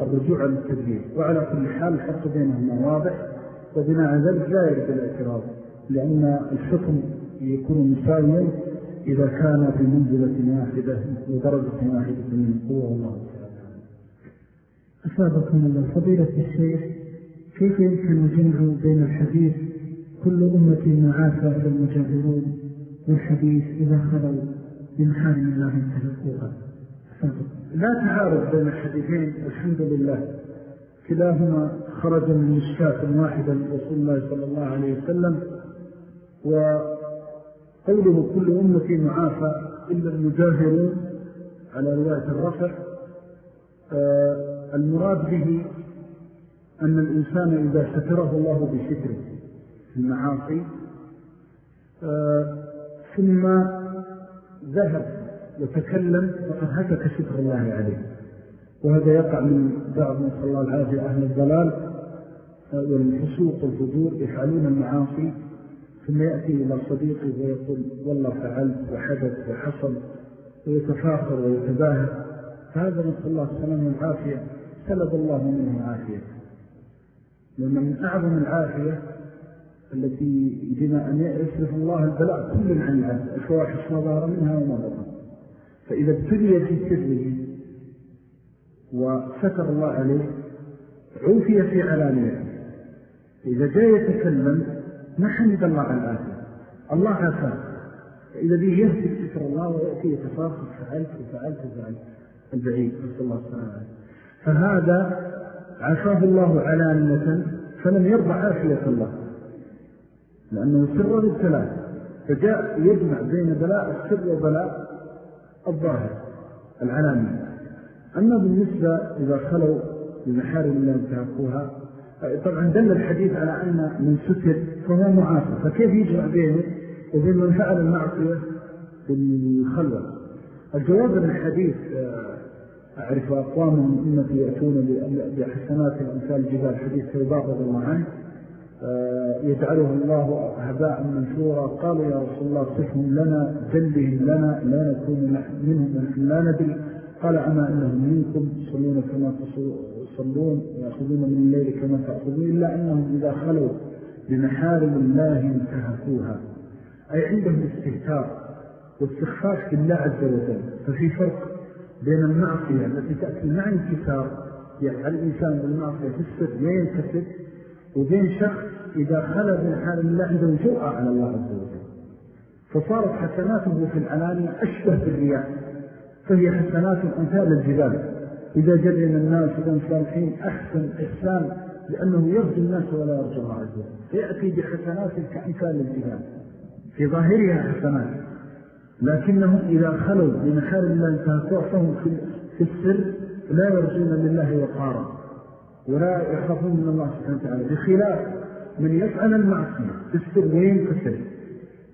الرجوع عن التدبير. وعلى كل حال الحق بينهما واضح وبناء ذلك لا يرد الاعتراض لأن الحكم يكون مساويا إذا كان في منزلة واحدة ودرجة واحدة من القوة والله تعالى. أسابقكم الله. فضيلة الشيخ كيف يمكن الجمع بين الحديث كل أمة معافى المجاهرون والحديث إذا خلوا؟ من حال الله انتهكوها لا تعارض بين الحديثين الحمد لله. كلاهما خرج من مشكاة واحدة رسول الله صلى الله عليه وسلم وقوله كل أمة معافى إلا المجاهرون على رواية الرفع. آه، المراد به أن الإنسان إذا ستره الله بستره في المعاصي آه، ثم ذهب وتكلم هتك ستر الله عليه. وهذا يقع من بعض صلى الله العافية أهل الضلال والفسوق والفجور يفعلون المعاصي ثم يأتي إلى صديقه ويقول والله فعلت وحدث وحصل ويتفاخر ويتباهى. فهذا نسأل الله السلام والعافية سلب الله منه عافية لأن من أعظم العافية التي بما أن يصرف الله البلاء كل عن العبد الفواحش ما ظهر منها وما بطن. فإذا ابتلي في سره وستر الله عليه عوفي في علانيته إذا جاء يتكلم ما حمد الله على الآخر الله عافاه إذا به يهدي ستر الله ويأتي يتفاخر فعلت وفعلت وفعلت. البعيد نسأل الله السلامة فهذا عفاه الله علانية فلم يرضى عافية الله. لأنه سر الابتلاء فجاء يجمع بين بلاء السر وبلاء الظاهر العلاني. أما بالنسبة إذا خلوا بمحارم الله انتهكوها طبعا دل الحديث على أن من ستر فهو معافى فكيف يجمع بينه وبين من فعل المعصية؟ بالخلوة. الجواب من الحديث أعرف أقوام من أمتي يأتون بحسنات الأمثال جبال حديث ثوباء رضي الله عنه. آه، يجعله الله هباء منثورا قالوا يا رسول الله صفهم لنا جلهم لنا لا نكون منهم لا ندري. قال أما أنهم منكم يصلون كما تصلون ويأخذون من الليل كما تأخذون إلا أنهم إذا خلوا بمحارم الله انتهكوها. أي عندهم استهتار واستخفاف بالله عز وجل. ففي فرق بين المعصية التي تأتي مع انكسار يعني الإنسان بالمعصية في السر لا ينكسر وبين شخص إذا خلى من حال الله عنده جرأة على الله عز وجل. فصارت حسناته في العلانية أشبه بالرياء فهي حسنات أمثال الجبال إذا جلنا الناس إذا صالحين أحسن إحسان لأنه يرجو الناس ولا يرجو الله عز وجل. يأتي بحسنات كأمثال الجبال في ظاهرها حسنات لكنهم إذا خلوا بمحال الله فهم في السر لا يرجون لله وقارا. ولا يخافون من الله سبحانه وتعالى بخلاف من يفعل المعصية السر وينكسر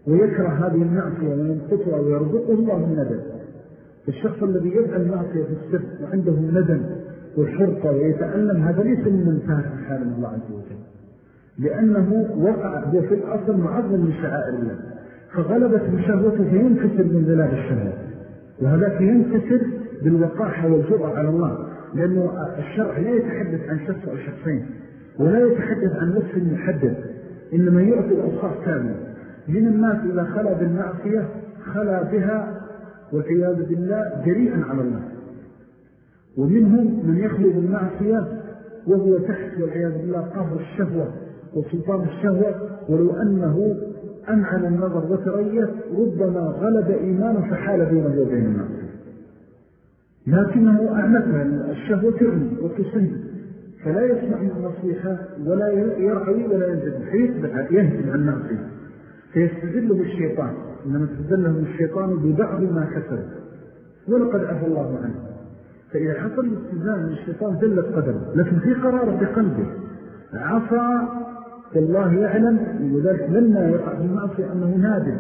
ويكره هذه المعصية وينقطها ويرزقه الله الندم الشخص الذي يفعل المعصية في السر وعنده الندم والحرقة ويتألم هذا ليس من انتهك حال الله عز وجل. لأنه وقع في الأصل معظم من شعائر الله. فغلبت بشهوته فينكسر من ذلك الشهوة. وهذا ينكسر بالوقاحة والجرأة على الله. لأنه الشرع لا يتحدث عن شخص أو شخصين ولا يتحدث عن نفس محدد إنما يعطي الأوصاف كاملة. من الناس إذا خلى بالمعصية خلى بها والعياذ بالله جريئا على الله. ومنهم من يخلو بالمعصية وهو تحت والعياذ بالله قهر الشهوة وسلطان الشهوة ولو أنه أمعن النظر وتريه ربما غلب إيمانه فحال بينه وبين الناس لكنه أعمتها الشهوة تغني وتصيب فلا يسمع من النصيحة ولا يرعوي ولا ينزل فيتبع يهدم عن نفسه فيستذله الشيطان إنما استذله الشيطان ببعض ما كسب. ولقد عفى الله عنه. فإذا حصل الاستزام الشيطان ذلت قدره لكن في قرارة قلبه. عفى فالله يعلم. وذلك لما يقع في أنه نادم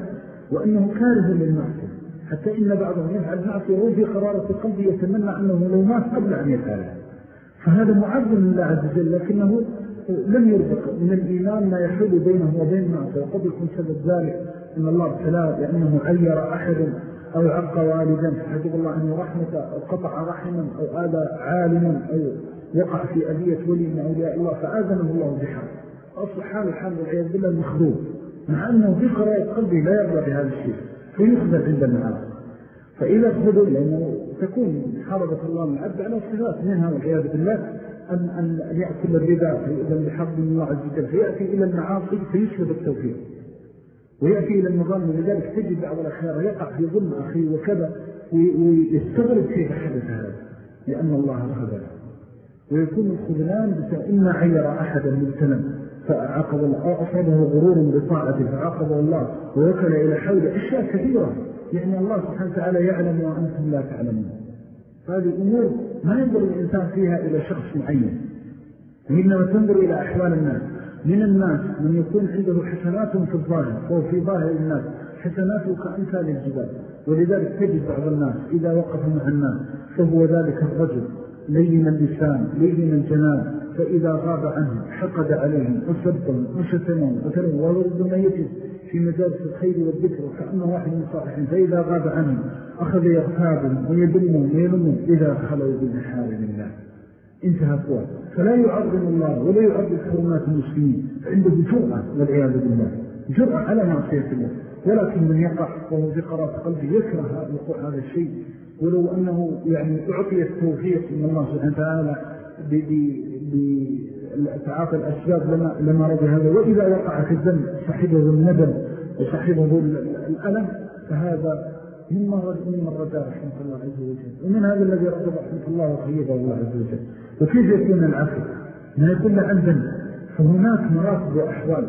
وأنه كاره للمعصية. حتى إن بعضهم يفعل المعصية وهو في قرارة قلبه يتمنى أنه لو مات قبل أن يفعله فهذا معظم لله عز وجل لكنه لم يرزق من الإيمان ما يحل بينه وبين المعصية وقد يكون سبب ذلك أن الله ابتلاه لأنه عير أحد أو عق والدا فحجب الله أنه رحمة أو قطع رحما أو آذى عالما أو وقع في أذية ولي من أولياء الله فآذنه الله بحق أصل حال الحال والعياذ بالله المخذوب مع أنه في قرار قلبه لا يرضى بهذا الشيء. فيخذل عند المعارض فإذا خذل لأنه تكون حربة الله من العبد على صفات منها والعياذ بالله أن, أن يأكل الربا فيؤذن من الله عز وجل فيأتي إلى المعاصي فيسلب التوفيق. ويأتي إلى النظام ولذلك تجد بعض الأخيار يقع في ظلم أخيه وكذا ويستغرب كيف حدث هذا لأن الله خذله ويكون الخذلان إما عير أحدا مبتلا. الله. أصابه غرور بطاعته فعقبه الله. ووكل إلى حول أشياء كثيرة. يعني الله سبحانه وتعالى يعلم وأنتم لا تعلمون. هذه أمور ما ينظر الإنسان فيها إلى شخص معين. إنما تنظر إلى أحوال الناس. من الناس من يكون عنده حسنات في الظاهر وهو في ظاهر الناس حسناته كأمثال الجبال. ولذلك تجد بعض الناس إذا وقف مع الناس فهو ذلك الرجل. لين اللسان لين الجنان فإذا غاب عنهم حقد عليهم وسبهم وشتمهم وكلمهم وورد ميته في مجالس الخير والذكر وكأنه واحد من صالحين فإذا غاب عنهم أخذ يغتابهم ويدلهم ويلمهم إذا خلوا بالمحارم الله. انتهى قوة فلا يعظم الله ولا يعظم حرمات المسلمين فعنده جرأة والعياذ بالله. جرأة على معصية الله. ولكن من يقع وهو في قرار قلبه يكره وقوع هذا الشيء. ولو أنه يعني أعطي التوفيق من الله سبحانه وتعالى بتعاطي الأسباب لما, لما رضي هذا. وإذا وقع في الذنب صحبه الندم وصحبه الألم فهذا مما رجاء رحمة الله عز وجل. ومن هذا الذي رضى رحمة الله وخيبه الله عز وجل. وكيف يكون العفو ما يكون ذنب. فهناك مراتب وأحوال.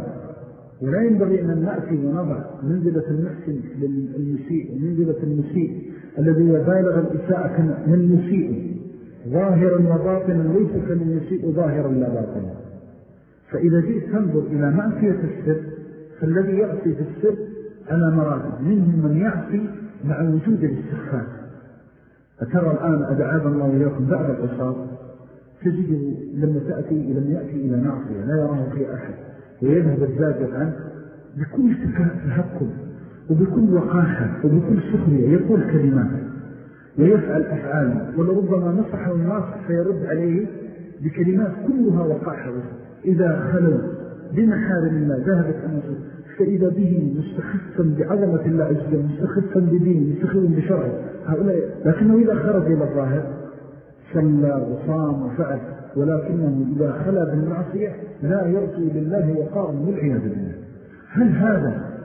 ولا ينبغي أن نأتي ونضع منزلة المحسن للمسيء ومنزلة المسيء. الذي يبالغ الإساءة من المسيء ظاهرا وباطنا ليس كمن يسيء ظاهرا لا باطنا. فإذا جئت تنظر إلى معصية السر فالذي يعصي في السر على مراتب منهم من يعصي مع وجود الاستخفاف. فترى الآن أدعاب الله وياكم بعض العصاب تجده لما تأتي لم يأتي إلى معصية لا يراه في أحد ويذهب الزاجر عنه بكل تهكم. وبكل وقاحة وبكل سخرية يقول كلمات ويفعل أفعاله ولربما نصحه الناس فيرد عليه بكلمات كلها وقاحة. إذا خلوا بمحارم الله ذهبت أنه فإذا به مستخفا بعظمة الله عز وجل مستخفا بدين مستخفا بشرعه هؤلاء لكنه إذا خرج إلى الظاهر صلى وصام وفعل ولكنه إذا خلى بالمعصية لا يرجو لله وقار والعياذ بالله. هل هذا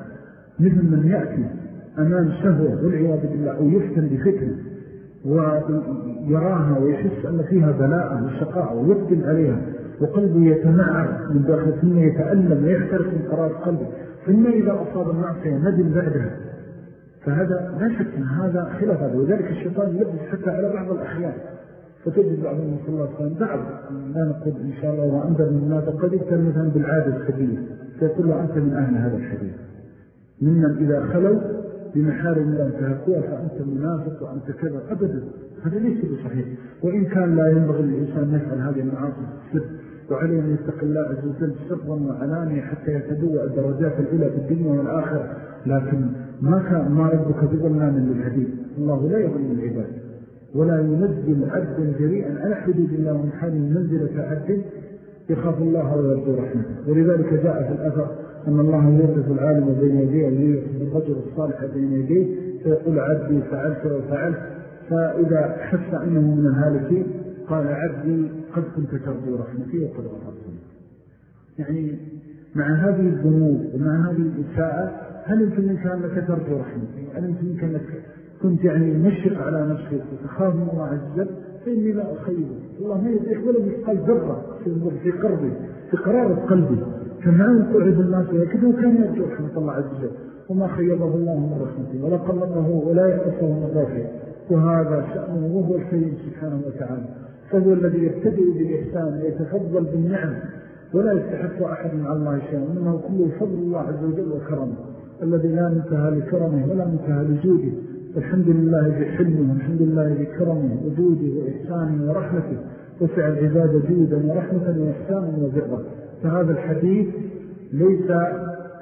مثل من يأتي أمام شهوة والعياذ بالله أو يفتن بفتن ويراها ويحس أن فيها بلاء وشقاء ويقدم عليها وقلبه يتمعر من داخل ثم يتألم ويحترق من قرار قلبه ثم إذا أصاب المعصية ندم بعدها. فهذا لا شك أن هذا خلاف هذا وذلك الشيطان يلبس حتى على بعض الأحيان. فتجد بعضهم صلى الله عليه وسلم بعض لا نقول إن شاء الله وأنظر من الناس قد يكتل مثلا بالعادة السبيل فيقول له أنت من أهل هذا الحديث. ممن إذا خلوا بمحارم الله تهكوها فأنت منافق وأنت كذا أبدا. هذا ليس بصحيح. وإن كان لا ينبغي للإنسان يفعل هذه المعاصي السر وعليه أن يتقي الله عز وجل سرا وعلانية حتى يتبوأ الدرجات الأولى في الدنيا والآخرة. لكن ما كان ما ربك بظلام للحديث الله لا يظلم العباد. ولا ينزل عبدا جريئا. على حدود الله من حال منزلة عبد يخاف الله ويرجو رحمته. ولذلك جاء في الأثر أن الله يوقف العالم بين يديه ويوقف الرجل الصالح بين يديه فيقول عبدي فعلت وفعلت فإذا حس أنه من الهالكين قال عبدي قد كنت ترجو رحمتي وقد غفرت يعني مع هذه الذنوب ومع هذه الإساءة هل يمكن أنك ترجو رحمتي؟ هل يمكن أنك كنت يعني مشرق على نفسك وتخاف من الله عز وجل؟ فإني لا أخيبه الله ما يدعك ولا بيقال ذرة في قلبي في قرارة قلبي. فمعنى قعد الناس وكذا كان يرجو رحمة الله عز وجل. وما خيبه الله من رحمته ولا قلبه ولا يقصه من روحه وهذا شأنه وهو الكريم سبحانه وتعالى. فهو الذي يبتدئ بالإحسان ويتفضل بالنعم. ولا يستحق أحد من الله شيئا. إنه كله فضل الله عز وجل وكرمه الذي لا منتهى لكرمه ولا منتهى لجوده. الحمد لله بحلمه والحمد لله بكرمه وجوده وإحسانه ورحمته. وسع العباد جودا ورحمة وإحسانا وبرا فهذا الحديث ليس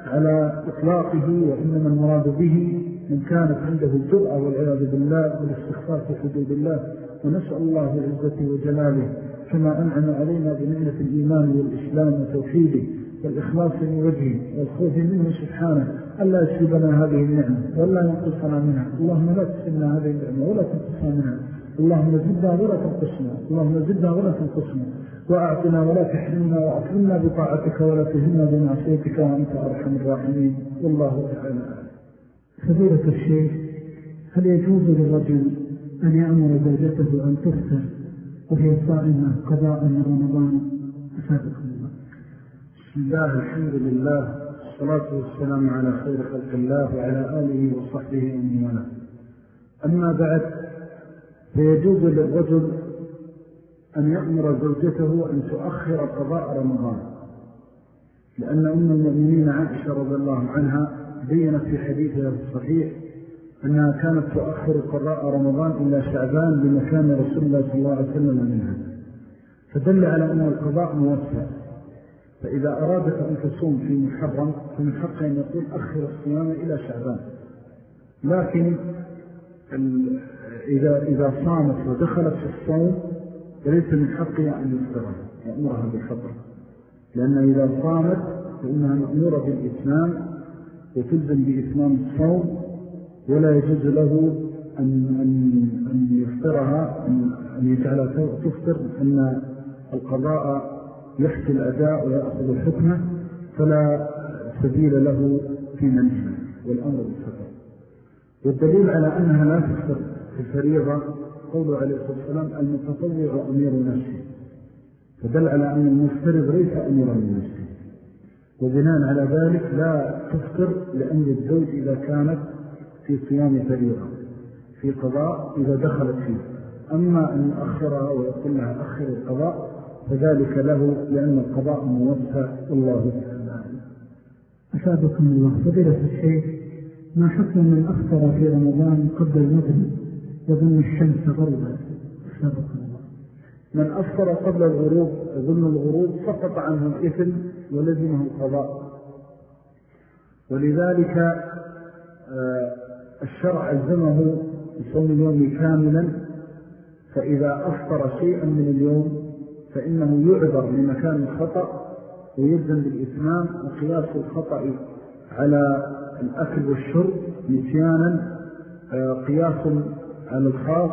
على إطلاقه وإنما المراد به من كانت عنده الجرأة والعياذ بالله والاستخفاف في حدود الله ونسأل الله عزته وجلاله كما أنعم علينا بنعمة الإيمان والإسلام وتوحيده والإخلاص من وجهه والخوف منه سبحانه ألا يسيبنا هذه النعمة ولا ينقصنا منها. اللهم لا تسلنا هذه النعمة ولا تنقصنا منها. اللهم زدنا ولا تنقصنا اللهم زدنا ولا تنقصنا وأعطنا ولا تحرمنا وأكرمنا بطاعتك ولا تهمنا بمعصيتك. وأنت أرحم الراحمين. والله تعالى فضيلة الشيخ هل يجوز للرجل أن يأمر زوجته أن تفتر وهي صائمة قضاء من رمضان أفادكم الله. بسم الله الحمد لله والصلاة والسلام على خير خلق الله وعلى آله وصحبه ومن أما بعد فيجوز للرجل أن يأمر زوجته أن تؤخر قضاء رمضان لأن أم المؤمنين عائشة رضي الله عنها بينت في حديثها في الصحيح أنها كانت تؤخر قضاء رمضان إلى شعبان بمكان رسول الله صلى الله عليه وسلم منها فدل على أن القضاء موسع فإذا أرادت أن تصوم في محرم فمن حق أن يقول أخر الصيام إلى شعبان لكن إذا, إذا صامت ودخلت في الصوم فليس من حقها أن يفطرها يأمرها بالفطر. لأن إذا صامت فإنها مأمورة بالإتمام وتلزم بإتمام الصوم ولا يجوز له أن, أن, أن يفطرها أن, أن يجعلها تفطر أن القضاء يحكي الأداء ويأخذ الحكمة فلا سبيل له في منزل والأمر بالفطر. والدليل على أنها لا تفطر الفريضة قوله عليه الصلاة والسلام المتطوع أمير نفسه فدل على أن المفترض ليس أميرا لنفسه وبناء على ذلك لا تفطر لأمر الزوج إذا كانت في صيام فريضة في قضاء إذا دخلت فيه. أما أن يؤخرها ويقول لها أخر القضاء فذلك له لأن القضاء موسى الله تعالى. أسابكم الله. فضيلة الشيخ ما حكم من أخطر في رمضان قبل المغرب؟ وظن الشمس غربا أسابكم الله. من أفطر قبل الغروب ظن الغروب سقط عنه الإثم ولزمه القضاء. ولذلك آه، الشرع ألزمه بصوم اليوم كاملا. فإذا أفطر شيئا من اليوم فإنه يعذر لمكان الخطأ ويلزم بالإثمام وقياس الخطأ على الأكل والشرب نسيانا. آه، قياس على الخاص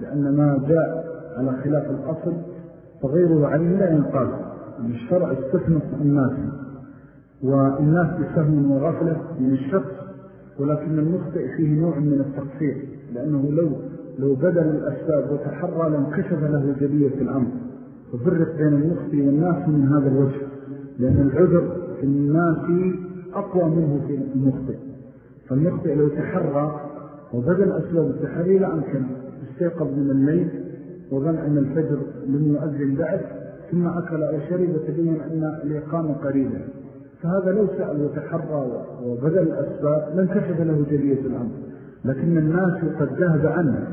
لأن ما جاء على خلاف الأصل فغيره عليه لا ينقاس الشرع استثنى الناس والناس بسهم وغفلة من الشخص ولكن المخطئ فيه نوع من التقصير لأنه لو لو بدل الأسباب وتحرى لانكشف له جلية الأمر وفرق بين المخطئ والناس من هذا الوجه لأن العذر في الناس أقوى منه في المخطئ فالمخطئ لو تحرى وبدل أسباب التحري لأمكن استيقظ من الليل وظن أن الفجر لم يؤذن بعد ثم أكل أو شرب وتبين أن الإقامة قريبة. فهذا لو سأل وتحرى وبدل الأسباب لن كشف له جلية الأمر. لكن الناس قد ذهب عنه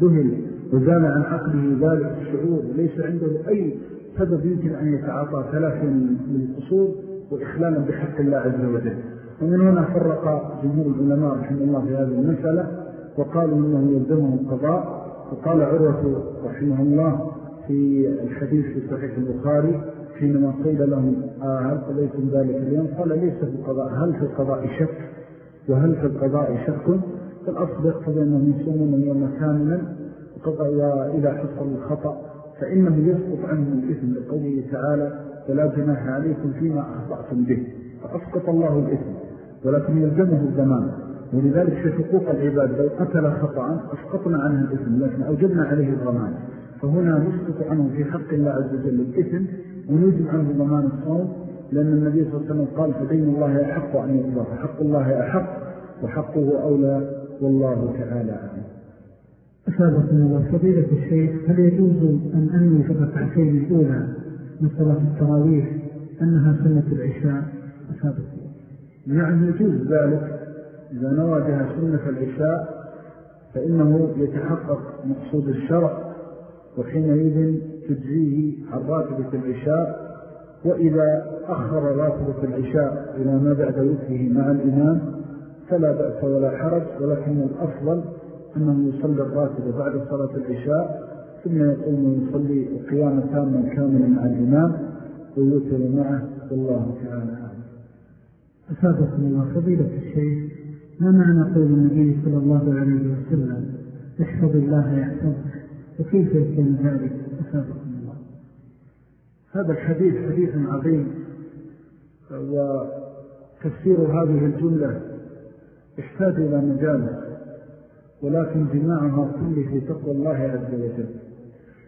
ذهل وزال عن عقله ذلك الشعور. وليس عنده أي سبب يمكن أن يتعاطى ثلاثة من القصور وإخلالا بحق الله عز وجل. ومن هنا فرق جمهور العلماء رحمه الله في هذه المسألة وقالوا إنه يلزمه القضاء. وقال عروة رحمه الله في الحديث في صحيح البخاري حينما قيل لهم آه هل قضيتم ذلك اليوم؟ قال ليس في القضاء. هل في القضاء شك؟ وهل في القضاء شك؟ فالأصل يقتضي أنهم يسومون اليوم كاملا وإذا حصل الخطأ فإنه يسقط عنه الإثم لقوله تعالى فلا جناح عليكم فيما أخطأتم به. فأسقط الله الإثم. ولكن يلزمه الزمان. ولذلك في حقوق العباد لو قتل خطأ أسقطنا عنه الإثم لكن أوجبنا عليه الضمان. فهنا نسقط عنه في حق الله عز وجل الإثم ونوجب عنه ضمان الصوم لأن النبي صلى الله عليه وسلم قال فدين الله أحق أن يطلع فحق الله أحق وحقه أولى والله تعالى أعلم. أسابقنا الله فضيلة الشيخ هل يجوز أن أنوي في الركعتين الأولى من صلاة التراويح أنها سنة العشاء؟ أسابقنا. نعم يجوز ذلك إذا نوى بها سنة العشاء فإنه يتحقق مقصود الشرع وحينئذ تجزيه عن راتبة العشاء وإذا أخر راتبة العشاء إلى ما بعد وفه مع الإمام فلا بأس ولا حرج ولكن الأفضل أنه يصلي الراتبة بعد صلاة العشاء ثم يقوم ويصلي قيامة تاما كاملا مع الإمام ويوتر معه والله تعالى أسابق الله فضيلة الشيخ ما معنى قول النبي صلى الله عليه وسلم احفظ الله يحفظ وكيف يكون ذلك؟ أسابق الله. هذا الحديث حديث عظيم. وتفسير هذه الجملة يحتاج إلى مجالس ولكن جماعها كله في تقوى الله عز وجل.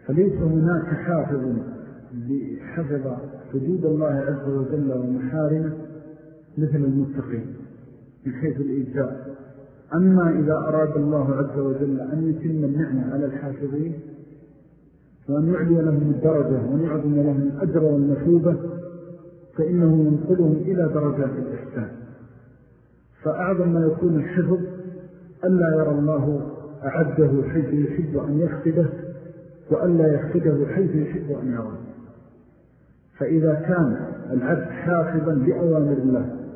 فليس هناك حافظ لحفظ حدود الله عز وجل ومحارمه مثل المتقين من حيث الإجزاء. أما إذا أراد الله عز وجل أن يتم النعمة على الحافظين وأن يعلي لهم الدرجة وأن يعظم لهم الأجر والمثوبة فإنه ينقلهم إلى درجات الإحسان. فأعظم ما يكون الحفظ ألا يرى الله أعده حيث يحب أن يفقده وألا يفقده حيث يحب أن يراه. فإذا كان العبد حافظا لأوامر الله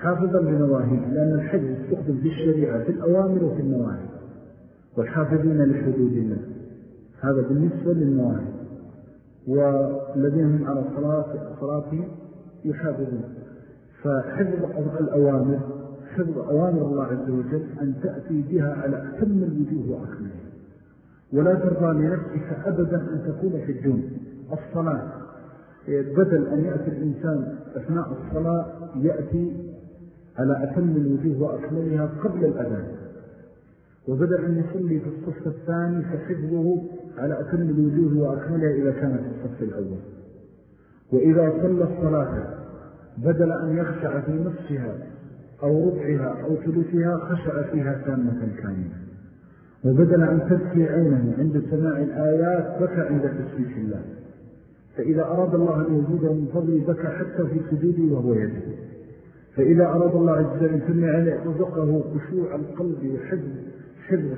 حافظا لنواهيه لأن الحج يستخدم في الشريعة في الأوامر وفي النواهي والحافظين لحدود الله. هذا بالنسبة للنواهي والذين هم على صلاة يحافظون. فحفظ الأوامر حفظ أوامر الله عز وجل أن تأتي بها على أتم الوجوه وأكملها. ولا ترضى لنفسك أبدا أن تكون في الدون الصلاة. بدل أن يأتي الإنسان أثناء الصلاة يأتي على أتم الوجوه وأكملها قبل الأذان. وبدأ أن يصلي في الصف الثاني فحفظه على أتم الوجوه وأكملها إذا كانت في الصف الأول. وإذا صلى الصلاة بدل أن يخشع في نفسها أو ربعها أو ثلثها خشع فيها تامة كاملة. وبدل أن تبكي عينه عند سماع الآيات بكى عند تسبيح الله. فإذا أراد الله أن يزيده من فضل بكى حتى في سجوده وهو يده فإذا أراد الله عز وجل تنمي عليه رزقه خشوع القلب وحزن حزن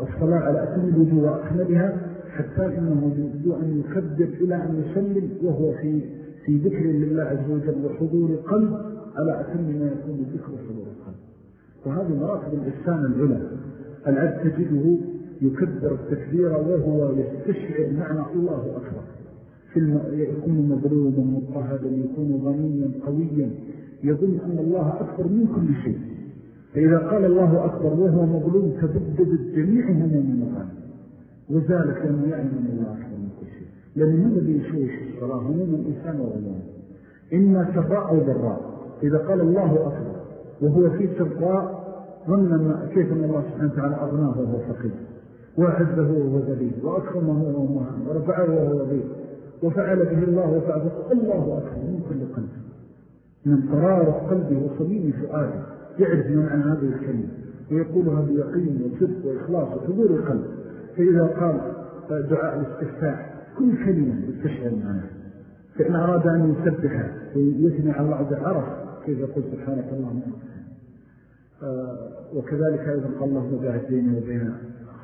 والصلاة على أتم الوجوه وأحمدها حتى إنه يجب أن يكبر إلى أن يسلم وهو في في ذكر لله عز وجل وحضور القلب على أتم ما يكون ذكر حضور القلب. وهذه مراتب الإحسان العلى. العبد تجده يكبر التكبير وهو يستشعر معنى الله أكبر. يكون مظلوما مضطهدا يكون غنيا قويا. يظن أن الله أكبر من كل شيء. فإذا قال الله أكبر وهو مظلوم تبدد جميع هموم مغاني وذلك أنه يعلم أن الله أكبر من كل شيء. لأن من الذي يشوش الصلاة هموم الإنسان وغموم إما سراء أو ضراء. إذا قال الله أكبر وهو في سراء ظن كيف أن الله سبحانه وتعالى أغناه وهو فقير. وعزه وهو ذليل. وأكرمه وهو مهان. ورفعه وهو ذليل. وفعل به الله وفعله الله أكبر من كل قلب. من قرار قلبه وصميم فؤاده يعرف من عن هذه الكلمة. ويقولها بيقين وصدق وإخلاص وحضور القلب. فإذا قال دعاء الاستفتاح كل كلمة يستشعر معناها فإن أراد أن يسبح ويثني على الله عز عرف كيف يقول سبحانك اللهم آه، وكذلك أيضا قال الله باعد بيني وبين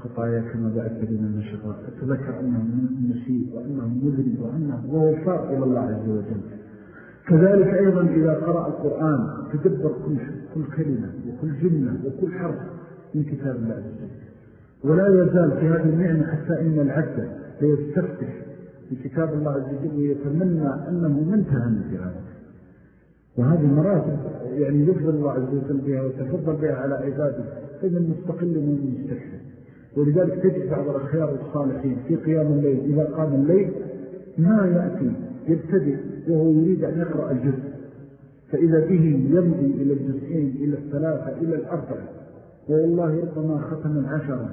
خطايا كما بعد بين النشطاء فتذكر أنه من مسيء وأنه مذنب وأنه وهو فاق إلى الله عز وجل. كذلك أيضا إذا قرأ القرآن تدبر كل, كل كلمة وكل جملة وكل حرف من كتاب الله عز وجل. ولا يزال في هذه النعمة حتى إن العبد ليستفتح في كتاب الله عز وجل ويتمنى أنه منتهى من هذا وهذه مراتب يعني يفضل الله عز وجل بها وتفضل بها على عباده فمن مستقل ومن مستكفر ولذلك تجد بعض الأخيار الصالحين في قيام الليل إذا قام الليل ما يأتي يبتدئ وهو يريد أن يقرأ الجزء. فإذا به يمضي إلى الجزئين إلى الثلاثة إلى الأربعة. والله ربما ختم العشرة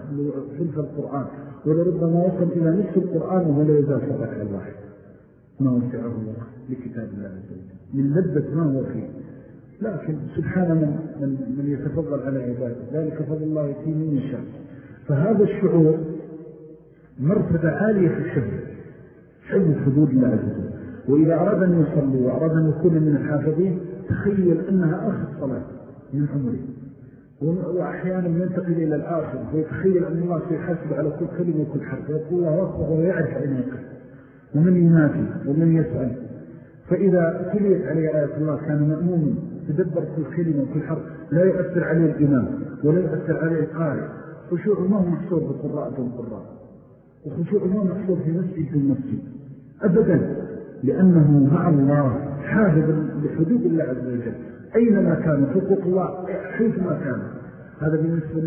حلف القرآن ولربما وصل إلى نصف القرآن وهو لا يزال فقط الواحد ما وسعه الله لكتاب الله عز وجل. من لذة ما هو فيه. لكن سبحان من, من, من يتفضل على عباده. ذلك فضل الله يتيه من يشاء. فهذا الشعور مرتبة عالية في الشهر حب حدود الله عز وجل. وإذا أراد أن يصلي وأراد أن يكون من الحافظين تخيل أنها آخر صلاة من عمره. وأحيانا ينتقل إلى الآخر ويتخيل أن الله سيحاسب على كل كلمة وكل حرف ويقول الله أكبر ويعرف أين يقف ومن ينافي ومن يسأل. فإذا تليت عليه آية الله كان مأموما تدبر كل كلمة وكل حرف لا يؤثر عليه الإمام ولا يؤثر عليه القارئ. خشوع ما هو محصور بالقراء دون قراء وخشوع ما هو محصور في نفسه دون نفسه أبدا لأنه مع الله حافظ لحدود الله عز وجل. أينما كان حقوق الله حيث ما كان. هذا بالنسبة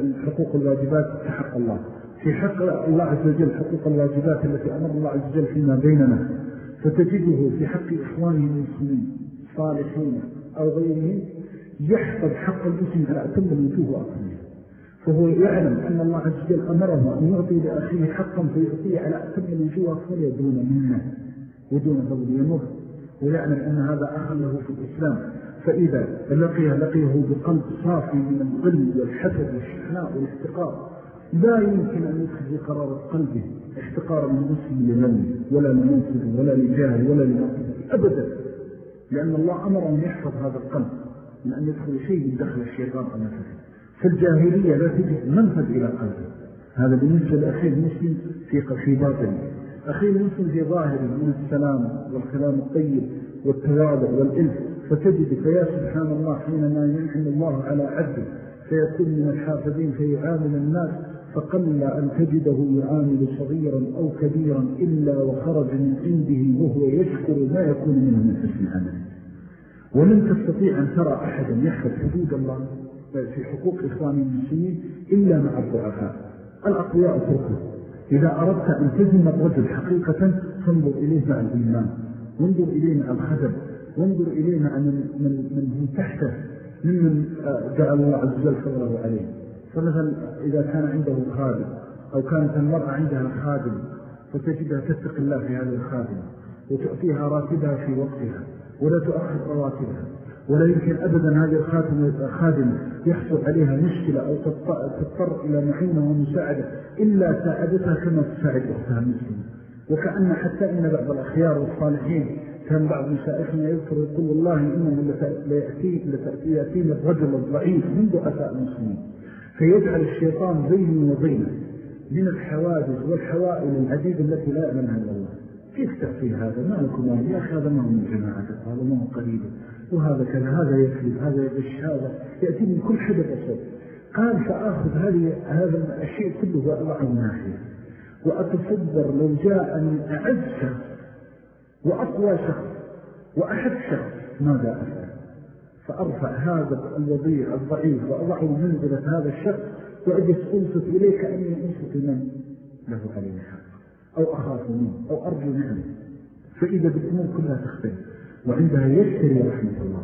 للحقوق الواجبات في حق الله. في حق الله عز وجل حقوق الواجبات التي أمر الله عز وجل فيما بيننا. فتجده في حق إخوانه المسلمين صالحين أو غيرهم يحفظ حق المسلم على أتم الوجوه وأكمله فهو يعلم أن الله عز وجل أمره أن يعطي لأخيه حقا فيعطيه على أتم الوجوه وأكمله دون منه ودون فضل يمر. ويعلم أن هذا أخذ له في الإسلام. فإذا لقيه لقيه بقلب صافي من الغل والحسد والشحناء والاحتقار. لا يمكن أن في قرار قلبه احتقار من مسلم لمن ولا لمنصب ولا لجاهل ولا لمنصب أبدا. لأن الله أمر أن يحفظ هذا القلب من أن يدخل شيء من دخل الشيطان أو في الجاهلية لا تجد منفذ إلى قلبه. هذا بالنسبة لأخيه المسلم في في باطنه. أخيه المسلم في ظاهره من السلام والكلام الطيب والتواضع والإلف فتجد فيا سبحان الله حينما ينعم الله على عبده فيكون من الحافظين فيعامل الناس فقل أن تجده يعامل صغيرا أو كبيرا إلا وخرج من عنده وهو يشكر ما يكون منه من حسن عمله ولن تستطيع أن ترى أحدا يحفظ حدود الله. في حقوق إخواني المسلمين إلا مع الضعفاء. الأقوياء تركه إذا أردت أن تزم الرجل حقيقة فانظر إليه مع الإيمان. وانظر إليه مع الخدم. وانظر إليه مع من, من, من تحته. ممن جعل الله عز وجل فضله عليه. فمثلا إذا كان عنده خادم أو كانت المرأة عندها خادم فتجدها تتق الله في هذا الخادم وتعطيها راتبها في وقتها ولا تؤخر رواتبها. ولا يمكن أبدا هذه الخادمة يحصل عليها مشكلة أو تضطر إلى معينة ومساعدة إلا ساعدتها كما تساعد أختها المسلمة. وكأن حتى إن بعض الأخيار والصالحين كان بعض مشائخنا يذكر يقول والله إنه ليأتين الرجل الضعيف منذ أساء المسلمين. فيجعل الشيطان بيني وبينه من الحوادث والحوائل العديد التي لا يعلمها إلا الله. كيف تأتي هذا؟ ما لكم يا أخي هذا ما هو من جماعتك هذا ما هو قريبا وهذا كذا هذا يكذب هذا يغش هذا يأتي من كل حدث أصول. قال فآخذ هذه هذا الشيء كله وأضع الناحية. وأتصدر لو جاءني أعز شخص وأقوى شخص وأحد شخص ماذا أفعل؟ فأرفع هذا الوضيع الضعيف وأضعه منزلة هذا الشخص وأجد أنصت إليك أني أنصت من؟ له عليه حق. أو أخاف منه أو أرجو منه. فإذا بالأمور كلها تختلف. وعندها يشتري رحمة الله.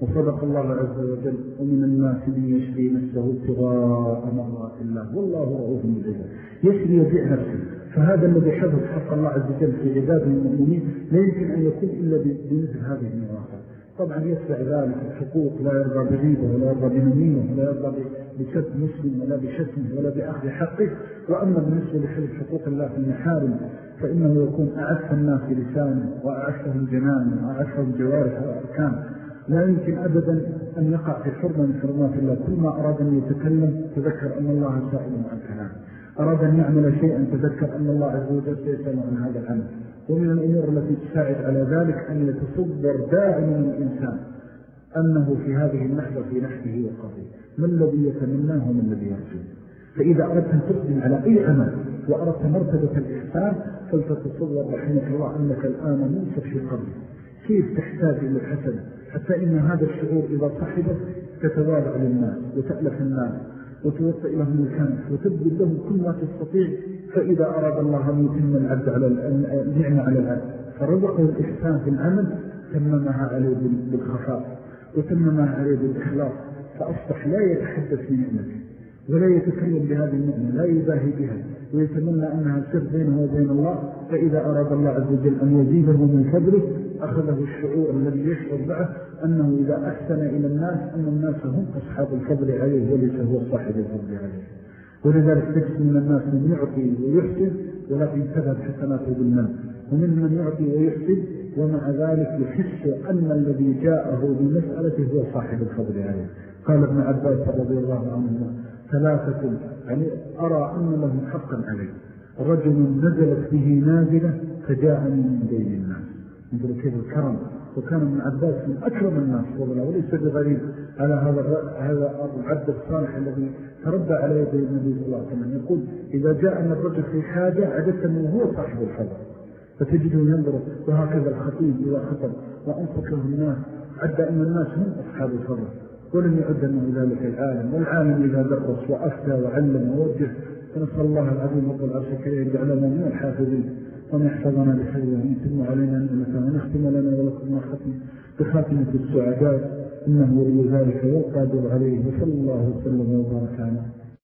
وصدق الله عز وجل ومن الناس من يشري نفسه ابتغاء مرات الله. والله رؤوف بالعباد يشري يبيع نفسه. فهذا الذي حفظ حق الله عز وجل في عباده المؤمنين لا يمكن أن يكون إلا بمثل هذه المواقع طبعا يتبع ذلك الحقوق لا يرضى بغيبه ولا يرضى بنميمه ولا يرضى بسب مسلم ولا بشتمه ولا بأخذ حقه. وأما بالنسبة لحفظ حقوق الله في المحارم فإنه يكون أعف الناس لسانه وأعفهم جنانه وأعفهم جوارح وأركان لا يمكن أبدا أن يقع في حرمة من حرمات الله. كل ما أراد أن يتكلم تذكر أن الله سائل عن كلام أراد أن يعمل شيئا تذكر أن الله عز وجل سيسأل عن هذا العمل ومن الأمور التي تساعد على ذلك أن يتصدر دائما الإنسان أنه في هذه اللحظة في نحفه وقضيه. ما الذي يتمناه وما الذي يرجو؟ فإذا أردت أن تقدم على أي عمل وأردت مرتبة الإحسان فلتتصور رحمة الله أنك الآن موسى في قبل كيف تحتاج إلى الحسن حتى إن هذا الشعور إذا صحبت تتواضع للناس وتألف الناس. وتوطئ لهم الكنف وتبذل لهم كل ما تستطيع فإذا أراد الله أن يتم العبد على النعمة على العبد. فرزقه الإحسان في العمل تممها عليه بالخفاء وتممها عليه بالإخلاص. فأصبح لا يتحدث بنعمته ولا يتكلم بهذه النعمة لا يباهي بها ويتمنى أنها سر بينه وبين الله. فإذا أراد الله عز وجل أن يزيده من فضله أخذه الشعور الذي يشعر معه أنه إذا أحسن إلى الناس أن الناس هم أصحاب الفضل عليه وليس هو صاحب الفضل عليه. ولذلك تجد من الناس من يعطي ويحسن ولكن تذهب حسناته بالمن ومن من يعطي ويحسن ومع ذلك يحس أن الذي جاءه بمسألته هو صاحب الفضل عليه. قال ابن عباس رضي الله عنه ثلاثة يعني أرى أن لهم حقا عليه. رجل نزلت به نازلة فجاءني من بين الناس. انظروا كيف الكرم وكان ابن عباس من أكرم الناس فضلا وليس بغريب على هذا هذا العبد الصالح الذي تربى على يدي النبي صلى الله عليه وسلم يقول إذا جاءنا الرجل في حاجة عدت أنه هو صاحب الفضل فتجده ينظر وهكذا الخطيب إذا خطب وأنصت له الناس عد أن الناس هم أصحاب الفضل ولم يعد أنه ذلك العالم والعالم إذا درس وأفتى وعلم ووجه فنسأل الله العظيم رب العرش كريم يعلم من الحافظين. وأن يحفظنا بخير وأن يتم علينا نعمة ونختم لنا ولكم ختم بخاتمة السعداء. إنه ولي ذلك والقادر عليه. وصلى الله وسلم وبارك عليه